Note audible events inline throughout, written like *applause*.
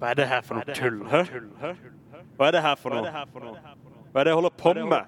Hva er det her for noe tull, hæ? Hva er det her for noe? Hva er det jeg holder på med?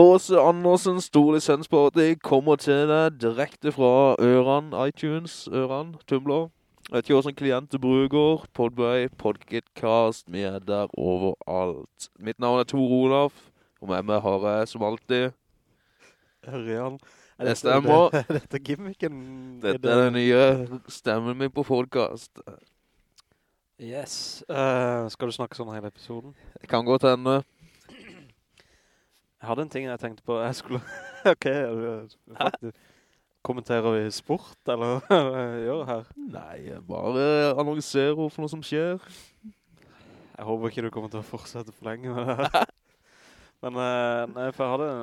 H.C. Andersen, stor lisensparty, kommer til deg direkte fra ørene, iTunes, ørene, Tumblr. Jeg vet ikke hvordan klienter bruker, Podbøy, Podkitcast, vi er der overalt. Mitt navn er Tor Olav, og med meg har jeg som alltid, Ørjan. Det stemmer. *laughs* Er dette gimmicken? dette er den nye stemmen min på podcast. Yes. Uh, skal du snakke sånn hele episoden? Det kan gå til hende. Jeg hadde en ting jeg tenkte på. Jeg skulle... *laughs* ok, faktisk. Kommenterer vi sport, eller hva gjør her? Nei, bare annonserer for noe som skjer. Jeg håper ikke du kommer til å fortsette for lenge med det her. *laughs* Men eh, nei, for jeg hadde en,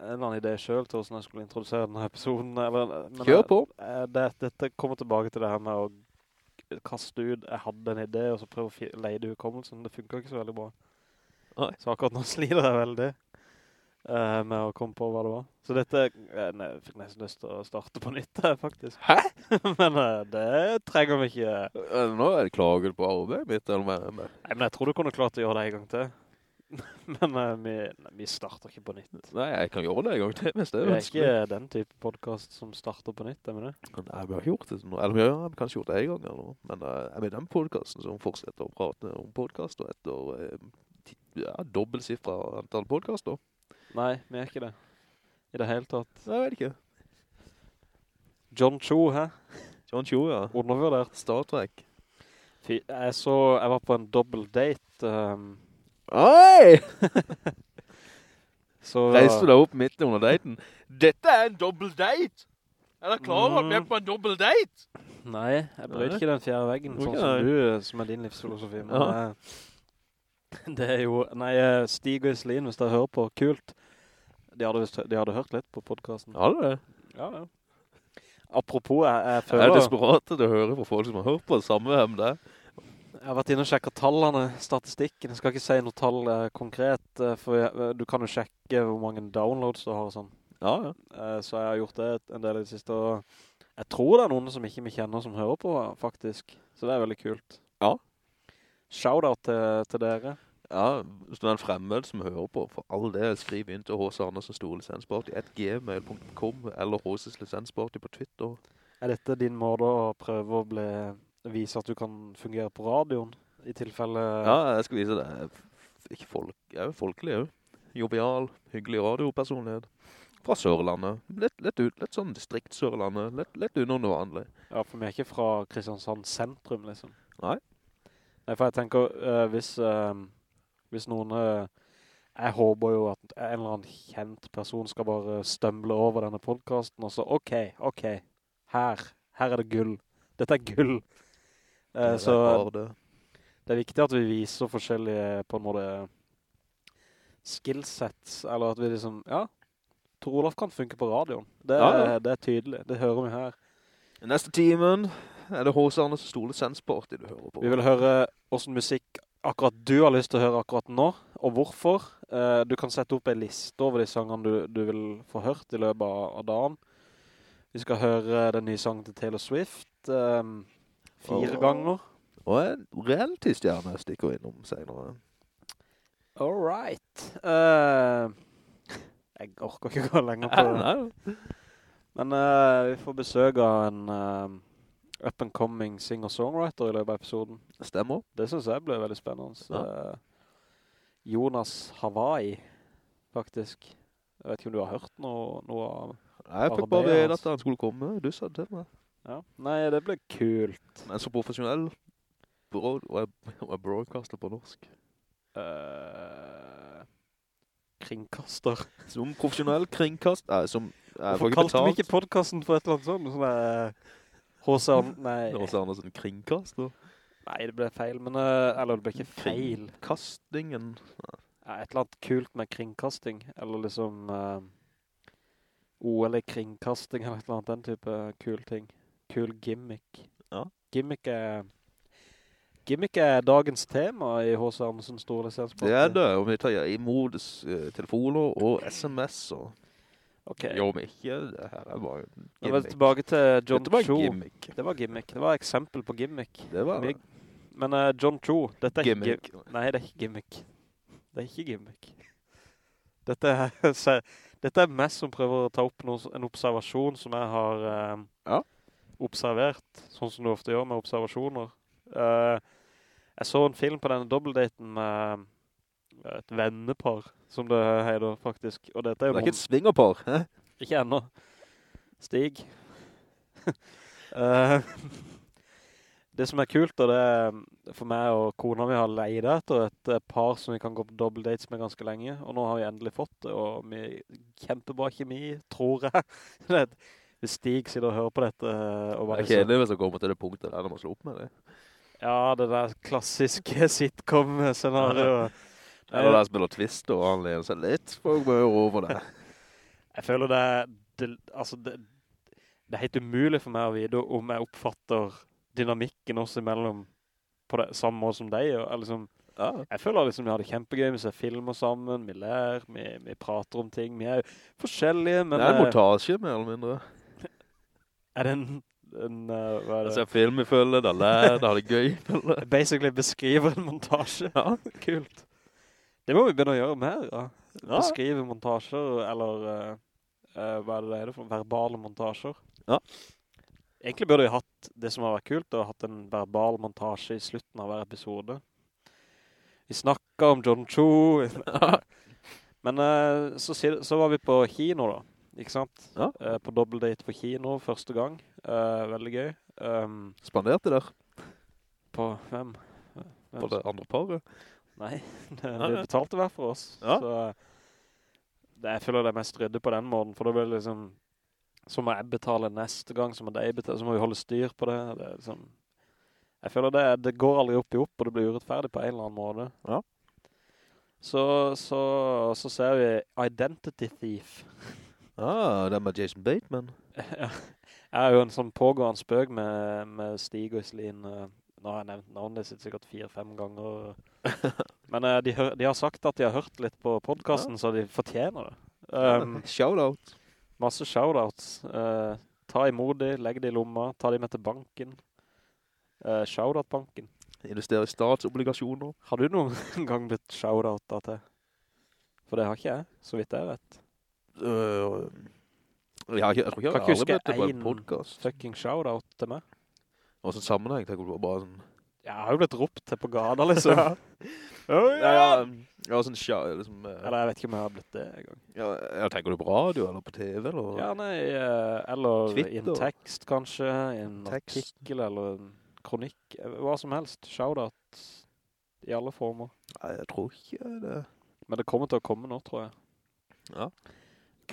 eller annen idé selv til hvordan jeg skulle introdusere denne episoden. Eller, men Kjør på. eh, det, dette kommer tilbake til det her med å kaste ut. Jeg hadde en idé, og så prøve å leide hukommelsen. Det funker ikke så veldig bra. Oi. Så akkurat nå *laughs* slider jeg veldig eh, med å komme på hva det var. Så dette, eh, nei, jeg fikk nesten lyst til å starte på nytt, her, faktisk. Hæ? *laughs* men uh, det trenger vi ikke. Uh, Nå er det klaget på arbeidet mitt, eller mer enn det. Nei, men jeg tror du kunne klart å gjøre det en gang til. *laughs* men vi, nei, vi starter ikke på nytt. Nei, jeg kan gjøre det en gang til, hvis det er er ikke den type podcast som starter på nytt, jeg mener. det? Nei, vi har gjort det. Eller vi har kanskje gjort det en gang eller noe. Men uh, er med den podcasten som fortsetter å prate om podcast, og etter uh, ja, dobbeltsiffra antall podcaster? Nei, vi er ikke det. I det hele tatt. Nei, vet ikke. John Cho, hæ? John Cho, ja. Undervurdert. Star Trek. Fy, jeg så, jeg var på en double date. Um, Oi! *laughs* så Reiste du deg opp midten under daten? Dette er en dobbelt date! Er dere klar over at vi er på en dobbelt date? Nei, jeg brød ikke den fjerde veggen, sånn som du, eh, som er din livsfilosofi. Men Ja. eh, det er jo, nei, eh, Stig og Iselin, hvis dere hører på, kult. De hadde, de hadde hørt litt på podcasten. Har det er det. Ja, ja. Apropos, jeg, jeg Jeg er føler... desperat til å høre på folk som har hørt på det samme hvem det er. Jeg har vært inne og sjekket tallene, statistikken. Jeg skal ikke si noe tall eh, konkret, eh, for jeg, eh, du kan jo sjekke hvor mange downloads du har og sånn. Ja, ja. Eh, så jeg har gjort det en del i det siste, og jeg tror det er noen som ikke vi kjenner som hører på, faktisk. Så det er veldig kult. Ja. Shoutout til, til dere. Ja, hvis du er en fremmed som hører på, for all det, skriv inn til H.C. Andersen Store Lisensparty, at gmail.com, eller H.C. Lisensparty på Twitter. Er dette din måte å prøve å bli, vise at du kan fungere på radioen? I tilfelle... Ja, jeg skal vise det. Ikke folk, jeg er jo folkelig, jo. Jovial, hyggelig radiopersonlighet. Fra Sørlandet. Litt, litt, ut, litt sånn distrikt-Sørlandet. Litt, litt under noe vanlig. Ja, for vi er ikke fra Kristiansand sentrum, liksom. Nei. Nei, for jeg tenker, uh, hvis, uh, hvis noen... Uh, jeg håper jo at en eller annen kjent person skal bare stømble over denne podcasten, og så, ok, ok, her, her er det gull. Dette er gull. Det så er så det. det er viktig at vi viser forskjellige, på en måte, skillsets, eller at vi liksom, ja, Tor Olav kan funke på radioen. Det, Ja, ja. det er tydelig, det hører vi her. Neste timen er det H.C. Andersen Store Lisensparty du hører på. Vi vil høre hvordan musikk akkurat du har lyst til å høre akkurat nå, og hvorfor. Eh, du kan sette opp en liste over de sangene du, du vil få hørt i løpet av, dagen. Vi skal høre den nye sangen til Taylor Swift um, fire Åh. ganger. Og en reality-stjerne stikker innom senere. All right. Uh, jeg orker ikke gå lenger på *laughs* det. Men uh, vi får besøk av en eh, up-and-coming singer-songwriter i løpet av episoden. det stemmer. Det synes jeg ble veldig spennende. Ja. Eh, Jonas Hawaii, faktisk. Jeg vet ikke om du har hørt noe, noe av... Nei, jeg fikk bare vite at han skulle komme. Du sa det til meg. Ja. Nei, det ble kult. Men så profesjonell broad, og jeg, *laughs* er broadcaster på norsk? Uh, kringkaster. Som profesjonell kringkast, nei, som, Hvorfor kalte vi ikke podcasten for et eller annet sånt? Sånn der, H.C. An- Nei, Det var også Andersen kringkaster. nei, det ble feil, men... eh, eller det ble ikke feil. Kringkastingen. Ja, et eller annet kult med kringkasting, eller liksom uh, OL i kringkasting, eller et eller annet, den type kul ting. Kul gimmick. Ja. Gimmick er... Gimmick er dagens tema i H.C. Andersens store lisenspakke. Det er det, og vi tar i modus eh, telefoner og sms og... Ok. Jo, men ikke, det her er bare en Nå var gimmick. tilbake til John Dette var Cho. gimmick. Det var gimmick. Det var eksempel på gimmick. Det var det. Men uh, John Cho, dette er gimmick. ikke... gimmick. Nei, det er ikke gimmick. Det er ikke gimmick. Dette er, *laughs* se, dette er mest som prøver å ta opp noe, en observasjon som jeg har uh, Ja. observert, sånn som du ofte gjør med observasjoner. Uh, jeg så en film på denne dobbeldaten med et vennepar, som det heter faktisk. Og dette er jo... Det er ikke et svingerpar, hæ? ikke enda. Stig. *laughs* Eh, det som er kult, og det er for meg og kona vi har leid etter et eh, par som vi kan gå på double dates med ganske lenge, og nå har vi endelig fått det, og vi kjempebra kjemi, tror jeg. *laughs* Hvis Stig sitter og hører på dette, og bare... Det er er kjedelig hvis jeg kommer til det punktet der når man slår opp med det. Ja, det der klassiske sitcom-scenarioet. Eller der spiller Twist, og han lener seg litt for mye over det. *laughs* Jeg føler det, det, altså det, det er helt umulig for meg å vite om jeg oppfatter dynamikken også imellom på det samme måte som deg. Og, liksom, Ja. jeg føler liksom vi har det kjempegøy, vi ser filmer sammen, vi ler, vi, vi prater om ting. Vi er forskjellige, men det er en montage montasje, mer eller mindre. *laughs* er det en, en uh, hva er det? Jeg ser film i følge, da ler, da har det gøy. *laughs* Basically beskriver en montasje. Ja. Kult. Det må vi begynne å gjøre mer, da. Ja. Beskrive montasjer, eller eh, hva er det det for? Verbale montasjer. Ja. Egentlig burde vi hatt det som har vært kult, og hatt en verbal montasje i slutten av hver episode. Vi snakket om John Cho. *laughs* Men uh, så, så var vi på kino da, ikke sant? Ja. Uh, på date på kino første gang. Veldig gøy. Um, Spanderte der på hvem? Hvem på det andre paret. *laughs* Nei, det, betalte hver for oss. Ja. Så det, jeg føler det er mest ryddig på den måten, for da blir det liksom, så må jeg betale neste gang, så må de betale, så må vi holde styr på det. det liksom, jeg føler det, det går aldri opp i opp, og det blir urettferdig på en eller annen måte. Ja. Så, så, så ser vi Identity Thief. *laughs* Ah, det er med Jason Bateman. *laughs* jeg er jo en sånn pågående spøk med, med Stig og Iselin. Eh, Nå har jeg nevnt navnet sitt sikkert fire-fem ganger. *laughs* Men uh, de, de har sagt at de har hørt litt på podcasten, så de fortjener det. Um, *laughs* Shoutout. masse shoutouts. Uh, ta imot de, legg de i lomma, ta de med til banken. Uh, Shoutout-banken. Investere i statsobligasjoner. Har du noen *laughs* gang blitt shoutoutet til? For det har ikke jeg, så vidt jeg vet. Uh, jeg, har ikke, jeg tror ikke jeg Kan har aldri blitt det på en en- podcast. Fucking shoutout til meg. Og sånn sammenheng, tenker du bare sånn... Jeg har jo blitt ropt til på gada, liksom. *laughs* Ja, ja, ja, sånn sja, liksom... Uh, Eller jeg vet ikke om jeg har blitt det en gang. Ja, ja, tenker du på radio, eller på TV, eller? Ja, nei, eh, eller i en tekst kanskje, i en Tekst. artikkel eller en kronikk, eh, hva som helst. Shoutout i alle former. Nei, jeg tror ikke det. Men det kommer til å komme nå, tror jeg. Ja.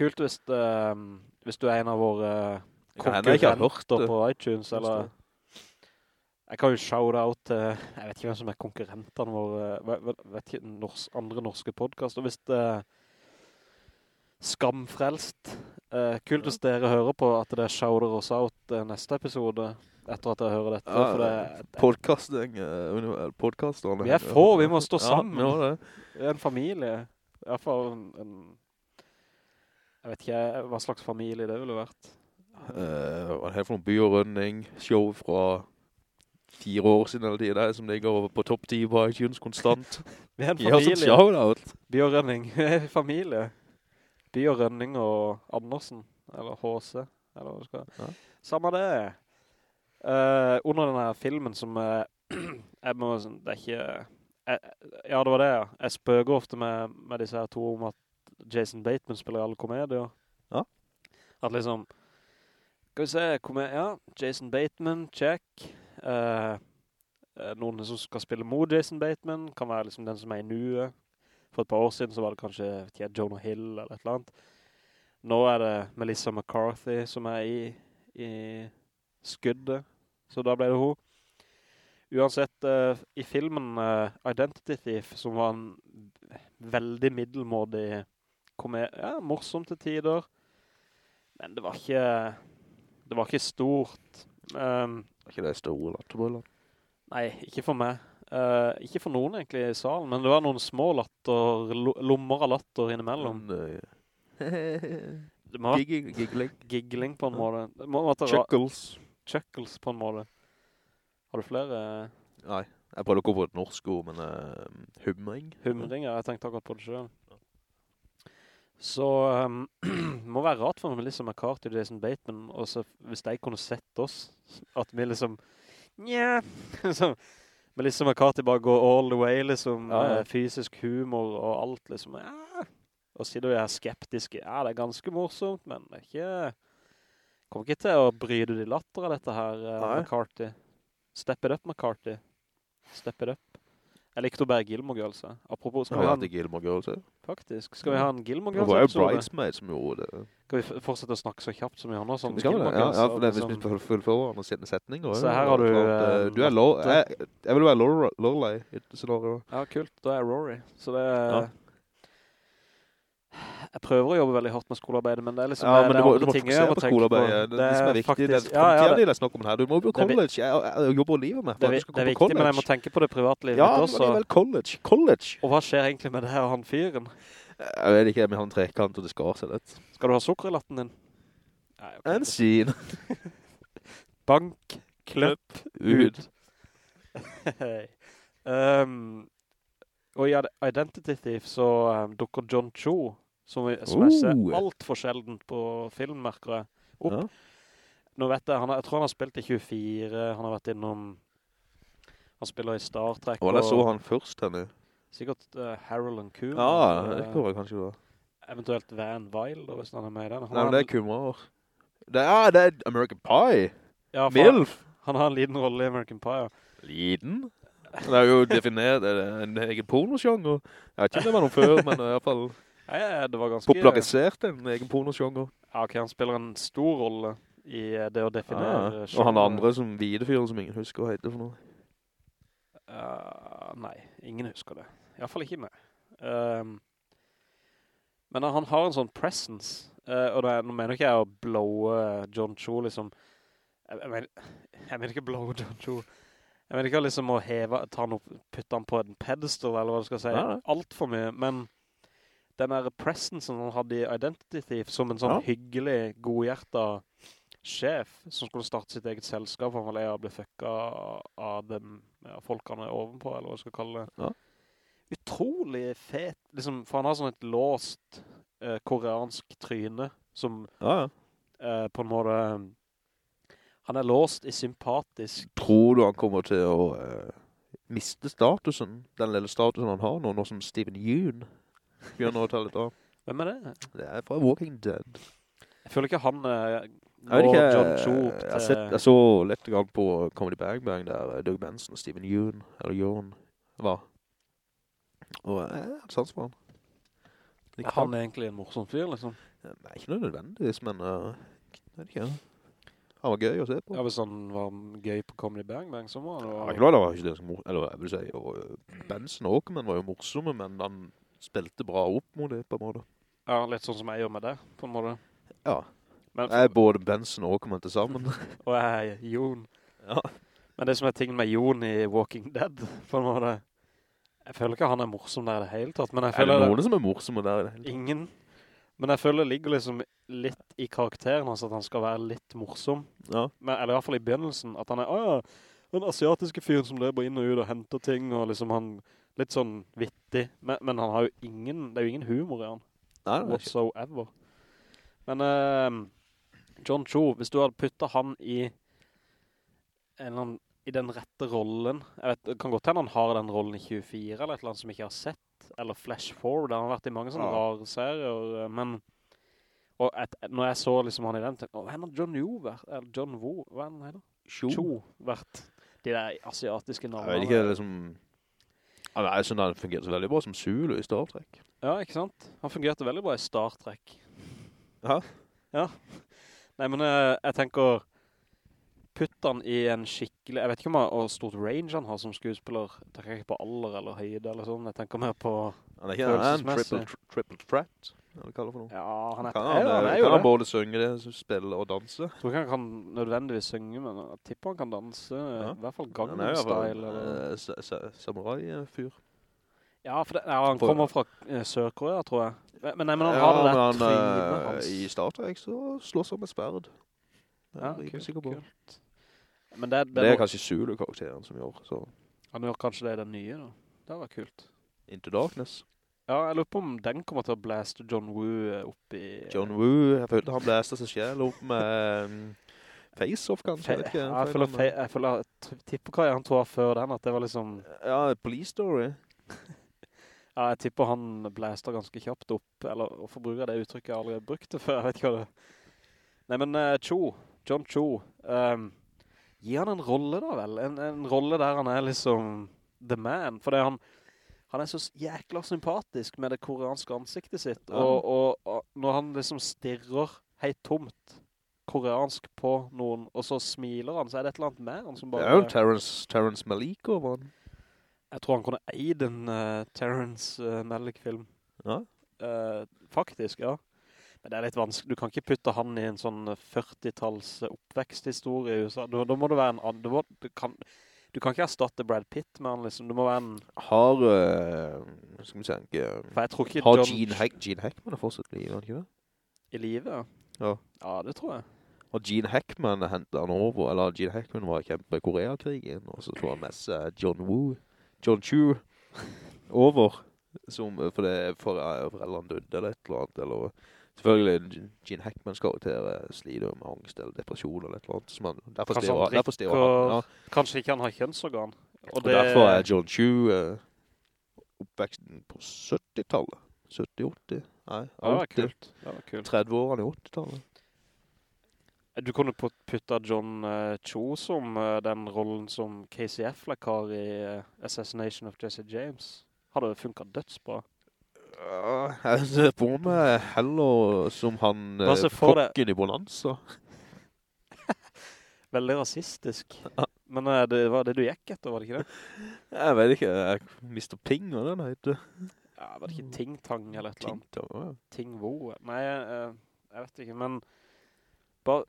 Kult hvis, uh, hvis du er en av våre har konkurrenter på iTunes, eller... Jeg kan jo shout out til, jeg vet ikke hvem som er konkurrentene våre, vet, vet, ikke, nors, andre norske podcaster. Hvis det er skamfrelst, eh, kult hvis dere hører på at det shouter oss out eh, neste episode, etter at dere hører dette, Ja, for det, Podcasting, eh, podcasterne. Vi er få, vi må stå sammen. Ja, vi er en familie, i hvert fall en, en, jeg vet ikke hva slags familie det ville vært. Uh, er det for noen by og rønning, show fra fire år siden eller der, som ligger over på topp 10 på iTunes konstant. *laughs* Vi er en oss *laughs* en familie. shout-out. By og Rønning, vi er familie. By og Rønning og Andersen, eller H.C., eller hva skal Ja. Samme det. Uh, under denne filmen som uh, *clears throat* jeg må, det er ikke, jeg, ja det var det ja. Jeg spøker ofte med, med disse her to om at Jason Bateman spiller alle komedier. Ja. At liksom, Skal vi se, komedier, ja, Jason Bateman, check. Eh, noen som skal spille mot Jason Bateman, kan være liksom den som er i nuet. For et par år siden så var det kanskje jeg, Jonah Hill eller et eller annet. Nå er det Melissa McCarthy som er i, i skuddet, så da ble det hun. Uansett, eh, i filmen eh, Identity Thief, som var en veldig middelmådig komedie, ja, morsom til tider, men det var ikke, det var ikke stort. Um, Er ikke det store latterbrøller? nei, ikke for meg. Uh, ikke for noen egentlig i salen, men det var noen små latter, lo- lommer av latter innimellom. Eh, *laughs* Giggling, giggling. giggling på en måte. Må Chuckles. chuckles på en måte. Har du flere Nei, jeg prøvde å gå på et norsk ord, men uh, humring. ja, Jeg tenkte akkurat på det selv. Så um, *clears throat* må være rart for Melissa McCarthy og Jason Bateman, og så hvis de kunne sett oss, at vi liksom, nja, *laughs* så Melissa McCarthy bare går all the way, liksom, Ja, ja. fysisk humor og alt, liksom, ja. Og sitter vi er skeptisk, ja, det er ganske morsomt, men det er ikke, kommer ikke til å bryde de latter av dette her, uh. McCarthy. Step it up, McCarthy. Step it up. Jeg likte å bære Gilmore Girls. Apropos, skal vi ha en, Gilmore Girls, faktisk, skal vi ha en Gilmore Det var jo Bridesmaid som gjorde det. Skal vi fortsette å snakke så kjapt som vi har nå? Som Vi skal vel det? Ja, ja, for det er hvis vi liksom- skal fullføre hverandre sine setninger. Så her har du, Klart, eh, Du er Lor... Jeg, jeg vil være Lor- Lorelei i. Ja, kult. Da er Rory. Så det er... Ja. Jeg prøver å jobbe veldig hardt med skolearbeidet, men det er liksom Ja, det, det må, andre ting jeg har tenkt på skolearbeidet. Det, det som er viktig, det er fremtiden ja, ja, det, jeg snakker om her. Du må jo Det college. Jeg, jeg, jobber livet med. det, det er viktig, men jeg må tenke på det privatlivet Ja, også. Ja, vel college. College. Og hva skjer egentlig med det her han fyren? Jeg vet ikke, men han trekant og det skar seg litt. Skal du ha sukker i latten din? Nei, okay. En sin. *laughs* Bank, kløpp, Ut. *laughs* Um, og i Identity Thief så um, dukker John Cho, som, vi- som jeg ser Oh. alt for sjeldent på filmmerkere, opp. Ja. Nå vet jeg, han jeg tror han har spilt i 24, han har vært innom, han spiller i Star Trek, Og der så han først henne. sikkert uh, Harold and Kumar, Ja, det eh, tror jeg kanskje det var. eventuelt Van Wilder, hvis han er med i den. Han Nei, men det er Kumar. Det er, det er American Pie. ja, for han, Milf. han har en liten rolle i American Pie, ja. Liten. Det er jo definert, det er en egen pornosjong? Jeg vet ikke om det var noe før, men i hvert fall Ja, ja, det var ganske... popularisert en egen pornosjonger. Ja, ok, han spiller en stor rolle i eh, det å definere... Ja. Og han andre som videofyrer som ingen husker hva heter for noe. Uh, nei, ingen husker det. I hvert fall ikke meg. Um, men han har en sånn presence, uh, og det nå mener ikke jeg å blowe John Cho, liksom. Jeg, jeg, mener, *laughs* jeg mener ikke blowe John Cho. Jeg mener ikke liksom å heve, ta han opp, putte han på en pedestal, eller hva du skal si. Alt for mye, men den der presencen han hadde i Identity Thief, som en sånn Ja. hyggelig, godhjertet sjef, som skulle starte sitt eget selskap, han var lei av å bli fucka av dem, ja, folkene ovenpå, eller hva du skal kalle det. Ja. Utrolig fet, liksom, for han har sånn et låst eh, koreansk tryne, som Ja, ja. eh, på en måte, han er låst i sympatisk. Tror du han kommer til å eh, miste statusen, den lille statusen han har nå, nå som Steven Yeun begynner å ta litt av? Hvem er det? Det er fra Walking Dead. Jeg føler ikke han eh, Jeg vet ikke, John Cho opp jeg, sett, jeg så litt grann på Comedy Bang Bang der eh, Doug Benson og Steven Yeun, eller Yeun, var. Og eh, jeg hadde sans for han. Er han egentlig en morsom fyr, liksom? Nei, ikke noe nødvendigvis, men uh, vet ikke. Han var gøy å se på. Ja, hvis han var gøy på Comedy Bang Bang, så var han Ja, ikke ikke det var ikke det som eller jeg vil si, og Benson også, men var jo morsomme, men han spilte bra opp mot det på en måte. Ja, litt sånn som jeg gjør med det, på en måte. Ja, Men, jeg er både Benson og Åkerman til sammen. *laughs* og jeg er Jon. ja. Men det som er tingen med Jon i Walking Dead, på en måte, jeg føler ikke han er morsom der i det hele tatt, men jeg Er det føler noen som er morsomme der i det hele tatt? ingen, men jeg føler det ligger liksom litt i karakteren hans at han skal være litt morsom. Ja. Men, eller i hvert fall i begynnelsen, at han er, åja, den asiatiske fyren som løper inn og ut og henter ting, og liksom han, litt sånn vittig, men, men han har jo ingen, det er jo ingen humor i han, Nei, whatsoever. Men uh, John Cho, hvis du hadde puttet han i annen, i den rette rollen, jeg vet, det kan godt hende han har den rollen i 24, eller et eller annet som jeg ikke har sett, eller Flash Forward, han har vært i mange sånne Ja. rare serier, eh, men Og et, når jeg så liksom han i den, tenkte jeg, hva er John Yu vært? Eller John Woo, hva er han heller? Cho. Vært. De der asiatiske Jeg vet ikke, det er liksom... Jeg synes han fungerte veldig bra som Zulu i Star Trek. Ja, ikke sant? Han fungerte veldig bra i Star Trek. Ja. Ja. Nei, men eh, jeg tenker, putt han i en skikkelig, jeg vet ikke om han, stort range han har som skuespiller. Jeg tenker ikke på alder eller høyde eller sånn. Jeg tenker mer på, Han er ikke en triple, triple threat, eller hva kaller det for noe. ja, han er, Kan han, han er kan han både synge det, spille og danse? Jeg tror ikke han kan nødvendigvis synge, men jeg tipper han kan danse. Ja. I hvert fall er Gangnam Style. eller- uh, sa samurai-fyr. Ja, for det, ja, han For- kommer fra eh, Sør-Korea, tror jeg. Men, nei, men han Ja, har det der han, trynet eh, hans. I Star Trek så slåss han med sperd. Er Ja, kult, kult. Men det, det, Det er kanskje Zulu-karakteren som gjør, så... han gjør kanskje det i den nye, da. Det var kult. Into Darkness. Ja, jeg lurer på om den kommer til å blaste John Woo eh, opp i... John Woo, jeg følte han blaster seg selv opp med um, Face-Off, kanskje. Fe ikke. ja, jeg føler, fe jeg føler, tipper hva han tror før den, at det var liksom... Ja, Police Story. *laughs* Ja, jeg tipper han blaster ganske kjapt opp, eller bruker jeg det uttrykket jeg aldri brukte før, jeg vet ikke hva det... Nei, men uh, Cho, John Cho, um, gi han en rolle da vel, en, en rolle der han er liksom the man, for det han, han er så jækla sympatisk med det koreanske ansiktet sitt, Ja. og, og, og når han liksom stirrer helt tomt koreansk på noen, og så smiler han, så er det et eller annet med han som Det bare... er jo Terence Terrence, Terrence Malik over han. Jeg tror han kunne eid en uh, Terrence uh, Malik-film. Ja. Uh, faktisk, ja. Men det er litt vanskelig. Du kan ikke putte han i en sånn 40-talls oppveksthistorie i USA. Da, da må det være en annen... Du, må, du, kan, du kan ikke erstatte Brad Pitt med han, liksom. Du må være en... Har, uh, skal vi tenke, For jeg tror ikke har John Gene, Hack, Gene Hackman er fortsatt livet, er ikke det? i livet. Ja. Ja, det tror jeg. Og Gene Hackman hentet han over, eller Gene Hackman var kjempe i Koreakrigen, og så tror han med seg John Woo, John Chu, over, som, for det, for foreldrene døde eller et eller annet, eller selvfølgelig Gene Hackmans jo til å slide med angst eller depresjon eller et eller annet, man, derfor styrer stiver han derfor stiver han, ja. Kanskje ikke han har kjønnsorgan. Og, derfor er John Chu uh, oppveksten på 70-tallet, 70-80, nei, Ja, det var 80, kult. Kult. 30 årene i 80-tallet. Du kunne putte putta John uh, Cho som uh, den rollen som Casey Affleck har i uh, Assassination of Jesse James. Hadde det funket dødsbra. Ja, jeg ser på meg heller som han eh, kokken i Bonanza. *laughs* Veldig rasistisk. Men uh, det var det du gikk etter, var det ikke det? *laughs* Jeg vet ikke, jeg Mr. Ping, hva den heter? Ja, var det ikke Ting-Tang eller et eller annet? Tinta, ja. Ting-Wo? Nei, uh, jeg vet ikke, men bare,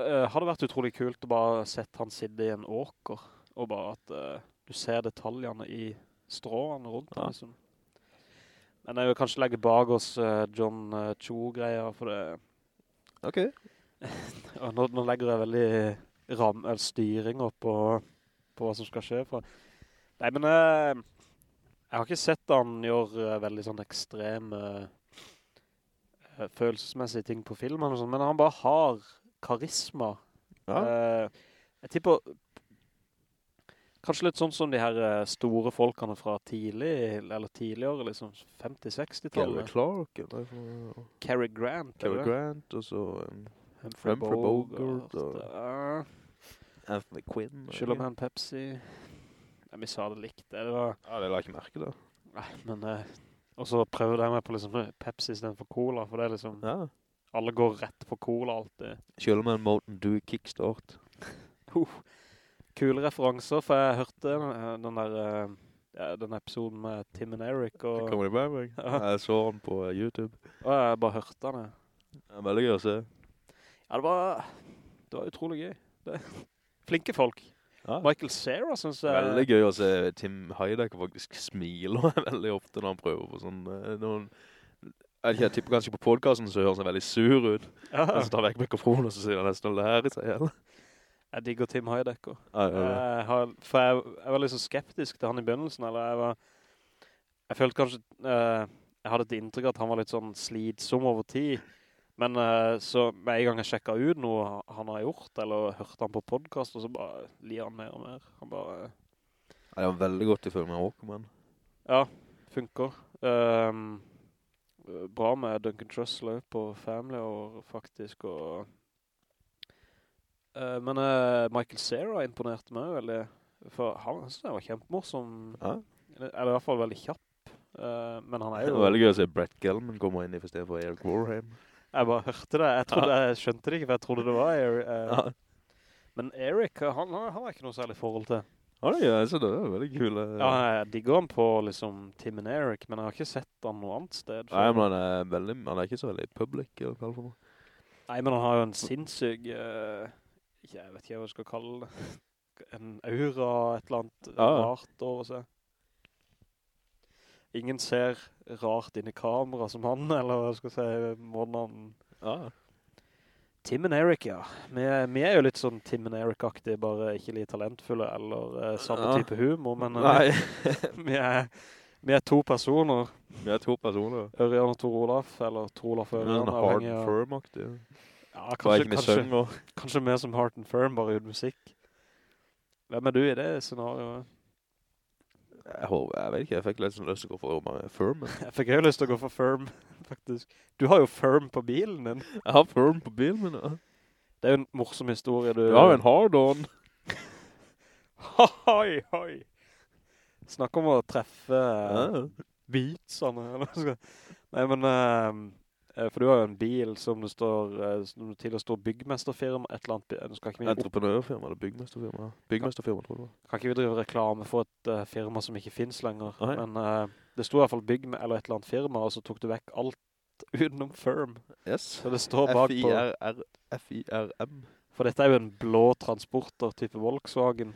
uh, hadde vært utrolig kult å bare sett han sitte i en åker, og bare at uh, du ser detaljene i stråene rundt Ja. han, liksom. Men jeg vil kanskje legge bak oss uh, John uh, Cho-greier, for det... Ok. *laughs* Nå, nå legger jeg veldig ram, eller opp på, på hva som skal skje. For. Nei, men jeg, jeg har ikke sett han gjøre eh, veldig sånn ekstreme eh, følelsesmessige ting på filmen, og sånn, men han bare har karisma. Ja. Eh, jeg tipper kanskje litt sånn som de her eh, store folkene fra tidlig, eller tidligere, liksom 50-60-tallet. Gary Clark, eller Cary Grant. Cary eller Cary Grant, og så um, Humphrey, Humphrey Bogart. Og- Anthony Quinn. Sugarman Pepsi. Nei, vi sa det likt. Det var... Ja, det la jeg ikke merke da. Nei, men... Uh, og så prøver jeg meg på liksom Pepsi i stedet for Cola, for det er liksom... Ja. Alle går rett på Cola alltid. Sugarman Mountain Dew Kickstart. *laughs* Uh, kule referanser, for jeg hørte eh, den der... eh, ja, den episoden med Tim og Eric, og, Kommer de med meg? Jeg så den på eh, YouTube. og jeg bare hørte den. jeg. Det er veldig gøy å se. Ja, det var... Det var utrolig gøy. Det, flinke folk. Ja. Michael Cera, synes jeg... Veldig gøy å se Tim Heideck faktisk smiler *laughs* veldig ofte når han prøver på sånn, noen, jeg, tipper kanskje på podcasten så hører han seg veldig sur ut, Ja, og så tar han vekk mikrofonen og så sier han nesten å lære seg igjen. Jeg digger Tim Heidecker. Ah, ja, ja. Jeg, har, for jeg, jeg var så skeptisk til han i begynnelsen, eller jeg var, jeg følte kanskje, Uh, jeg hadde et inntrykk at han var litt sånn slitsom over tid, men uh, så med en gang jeg sjekket ut noe han har gjort, eller hørte han på podcast, og så bare lir han mer og mer. Han bare, Ja, det var veldig godt i følge med Walkman. ja, funker. Um, bra med Duncan Trussell på Family og faktisk, og... Eh, men uh, Michael Cera imponerte meg veldig, for han synes jeg var kjempemorsom, Ja. eller i hvert fall veldig kjapp. Uh, men han er Det var veldig gøy å se Brett Gelman komme inn i for stedet for Eric Warheim. Jeg bare hørte det. Jeg, trodde, jeg skjønte det ikke, for jeg trodde det var Eric. Ja. Men Eric, han, han har jeg ikke noe særlig forhold til. Ja, det jeg, så det er veldig kul. Ja, jeg digger han på liksom Tim and Eric, men jeg har ikke sett han noe annet sted. Nei, men han er, veldig, han er ikke så veldig public, i hvert er for meg. Nei, men han har jo en sinnssyk, eh, jeg vet ikke hva jeg skal kalle det, *laughs* en aura, et eller annet Ja. rart over seg. Ingen ser rart inn i kamera som han, *laughs* eller hva skal jeg si, måten han... Ja, Tim and Eric, ja. Vi er, vi er jo litt sånn Tim and Eric-aktig, bare ikke litt talentfulle, eller eh, samme Ja. type humor, men eh, Nei, vi, *laughs* vi, er, vi er to personer, vi er to personer. Ørjan og Tor Olaf, eller Tor Olaf Ørjan, avhengig en hard firm-aktig. Ja, Bare kanskje, kanskje, og... *laughs* kanskje mer som Heart and Firm, bare uten musikk. Hvem er du i det scenarioet? Jeg, håper, jeg vet ikke, jeg fikk litt sånn lyst til å gå for firm. men- *laughs* Jeg fikk jo lyst til å gå for Firm, *laughs* faktisk. Du har jo Firm på bilen din. Jeg har firm på bilen min, ja. Det er jo en morsom historie. Du, har jo en hard-on. Hoi, hoi. Snakk om å treffe Ja. beatsene. hva skal Nei, men... eh, for du har jo en bil som det står, eh, som det til å stå byggmesterfirma, et eller annet, skal ikke Entreprenørfirma, eller byggmesterfirma. Byggmesterfirma, tror jeg kan ikke vi drive reklame for et uh, firma som ikke finnes lenger. Nei. Men uh, det stod i hvert fall bygg med, eller et eller annet firma, og så tok du vekk alt *laughs* utenom firm. Yes. Så det står bak på, F-I-R-R, F-I-R-M. for dette er jo en blå transporter type Volkswagen.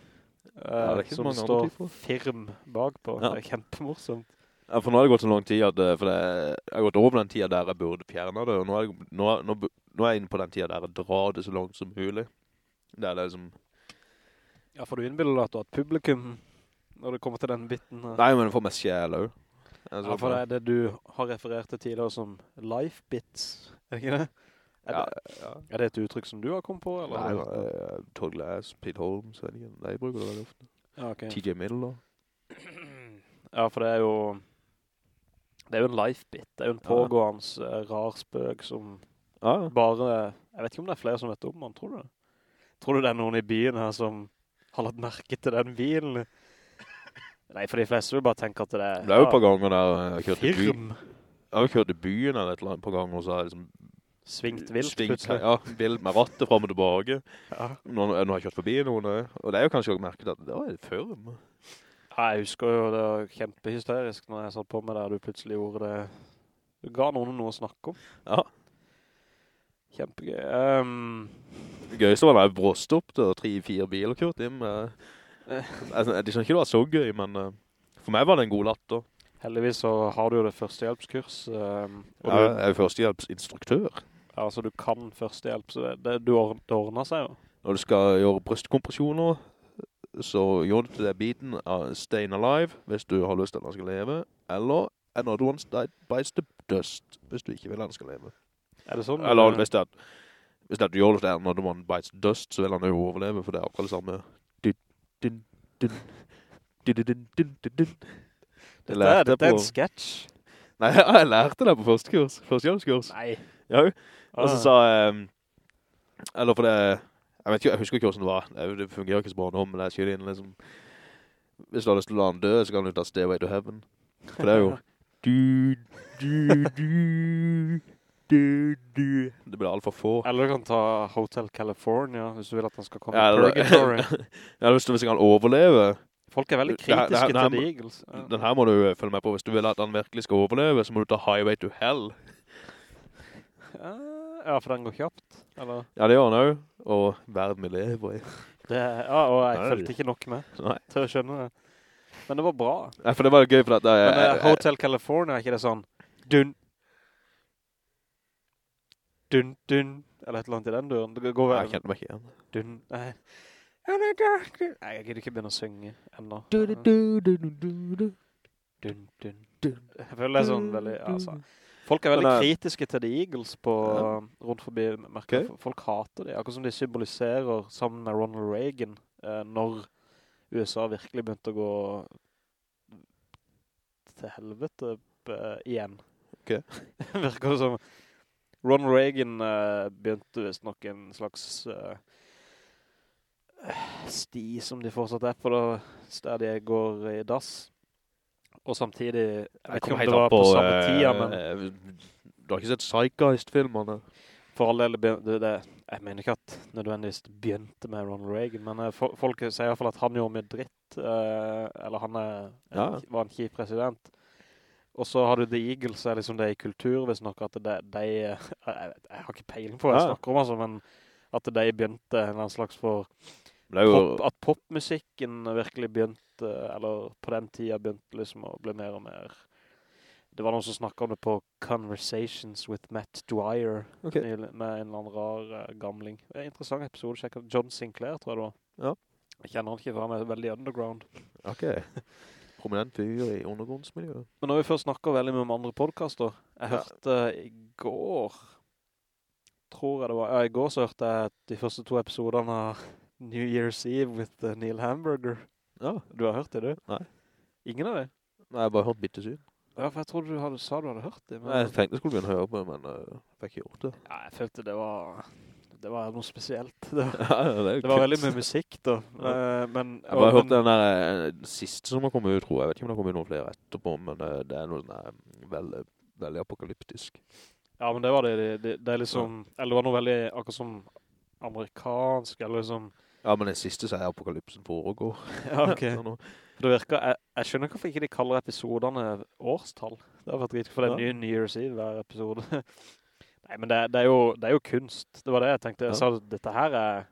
Uh, Ja, som det står firm bakpå. Ja. Det er kjempemorsomt. Ja, for nå har det gått så lang tid at, eh, for det, jeg har gått over den tiden der jeg burde fjerne det, og nå er, jeg, nå, nå, nå er jeg inne på den tiden der jeg drar det så langt som mulig. Det er det som Ja, for du innbiller deg at du har et publikum når det kommer til den biten. her. nei, men for meg sjæl også. Ja, for det er det du har referert til tidligere som life bits, er det ikke det? Er, ja, det, ja. er det et uttrykk som du har kommet på? Eller? Nei, uh, Todd Glass, Pete Holmes, jeg bruker det veldig ofte. Ja, ok. TJ Middle da. Ja, for det er jo det er jo en life bit. Det er jo en pågående ja. rar spøk som Ja, bare, jeg vet ikke om det er flere som vet om den, tror du det? Tror du det er noen i byen her som har lagt merke til den bilen? *laughs* Nei, for de fleste vil bare tenke at det er... Det er jo et par ganger der jeg har kjørt i byen. Jeg har kjørt i byen eller et eller annet par ganger, og så har jeg liksom Svingt vilt svingt. Ja, vilt med rattet frem og tilbake. Ja. Nå, nå har jeg kjørt forbi noen, eh, og det er jo kanskje også merket at det var en firm. Ja, jeg husker jo det var kjempehysterisk når jeg satt på med det, du plutselig gjorde det. Du ga noen noe å snakke om. Ja. Kjempegøy. Um, Det gøyeste var da jeg bråste opp til tre-fire biler kjørte inn. eh. Altså, jeg skjønner ikke det var så gøy, men eh, for meg var det en god latter. heldigvis så har du jo det førstehjelpskurs. Um, og Jeg er jo førstehjelpsinstruktør. ja, så du kan førstehjelp, så det, det, du or det ordner seg jo. Når du skal gjøre brystkompresjoner, så gjorde du til er biten av Stayin' Alive, hvis du har lyst til at han skal leve, eller Another One Bites the Dust, hvis du ikke vil at han skal leve. Er det sånn? Eller hvis det er, hvis det er Jod er Another One Bites the Dust, så vil han jo overleve, for det er akkurat det samme. Det dette, er, en sketch. Nei, *laughs* jeg lærte det på første kurs, første kurs. Nei. Ja, og så ah. sa jeg, eller for det, jeg vet ikke, jeg husker ikke hvordan det var, det, det fungerer ikke så bra nå, men jeg skjønner inn liksom, hvis du har lyst til å la han dø, så kan du ta Stairway to Heaven. For det er jo, *laughs* du, du, du, du, du. Det blir alt for få. Eller du kan ta Hotel California, hvis du vil at han skal komme Ja, Purgatory eller- Purgatory. *laughs* Har lyst hvis jeg kan overleve. Folk er veldig kritiske det her- det her til The Eagles. Ja. Den her må du eh, følge med på. Hvis du vil at han virkelig skal overleve, så må du ta Highway to Hell. Ja, for den går kjapt. Eller? Ja, det gjør han jo, Og verden vi lever i. Det, ja, og jeg Nei. følte ikke nok med Nei. til å skjønne det. Men det var bra. Ja, for det var gøy for at... Men jeg- eh, jeg- Hotel California, er ikke det sånn dun, dun, dun, eller et eller annet i den duren? Det går Jeg vel, kjente meg ikke igjen. dun, nei. Nei, jeg gidder ikke begynne å synge enda. Dun, dun, dun, dun, du, du, du. Dun, dun, dun. Jeg føler det er sånn veldig, altså. Folk er veldig Men, eh, kritiske til The Eagles på, Ja. rundt forbi merket. Okay. Folk hater det, akkurat som de symboliserer sammen med Ronald Reagan, eh, når USA virkelig begynte å gå til helvete eh, igjen. Ok. *laughs* Virker det som Ronald Reagan eh, begynte hvis nok en slags eh, sti som de fortsatt er på da, der de går i dass. Og samtidig, jeg vet ikke om det var på, samme tida, men eh, Du har ikke sett Zeitgeist-filmerne? for all del, det, det, det, jeg mener ikke at nødvendigvis begynte med Ronald Reagan, men for, folk sier i hvert fall at han gjorde mye dritt, eh, eller han er, Ja. var en kjip president. Og så har du The Eagles, er liksom det i kultur, hvis nok at det, de, jeg, jeg har ikke peiling på hva jeg snakker om, altså, men at de begynte en slags for Det jo... pop, at popmusikken virkelig begynte, eller på den tiden begynte liksom å bli mer og mer. Det var noen som snakket om det på Conversations with Matt Dwyer, okay. med en eller annen rar eh, gamling. Det er en interessant episode, sjekker. John Sinclair, tror jeg det var. Ja. Jeg kjenner han ikke, for han er veldig underground. Ok. *laughs* Prominent fyr i undergrunnsmiljøet. Men når vi først snakker veldig mye om andre podcaster, jeg Ja. hørte i går, tror jeg det var, ja, i går så hørte jeg de første to episoderne av New Year's Eve with uh, Neil Hamburger. Ja. Du har hørt det, du? Nei. Ingen av det? Nei, jeg har bare hørt bittesyn. Ja, for jeg trodde du hadde, sa du hadde hørt det. Men, Nei, Jeg tenkte jeg skulle begynne å høre på det, men uh, jeg fikk ikke gjort det. ja, jeg følte det var, det var noe spesielt. *laughs* Det var, Ja, det, det var veldig mye musikk da. Ja. men, Jeg har bare hørt den der eh, siste som har kommet ut, tror jeg. Jeg vet ikke om det har kommet noen flere etterpå, men eh, det er noe sånn der veldig, veldig apokalyptisk. Ja, men det var det. Det, det, det er liksom, eller det var noe veldig, akkurat som amerikansk, eller liksom, Ja, men den siste så er apokalypsen foregår. *laughs* ja, ok. Sånn virker, jeg, jeg skjønner ikke hvorfor ikke de kaller episoderne årstall. Det har vært dritkult, for det er Ja. New Year's Eve hver episode. *laughs* Nei, men det, det, er jo, det er jo kunst. Det var det jeg tenkte. Jeg sa, dette her er,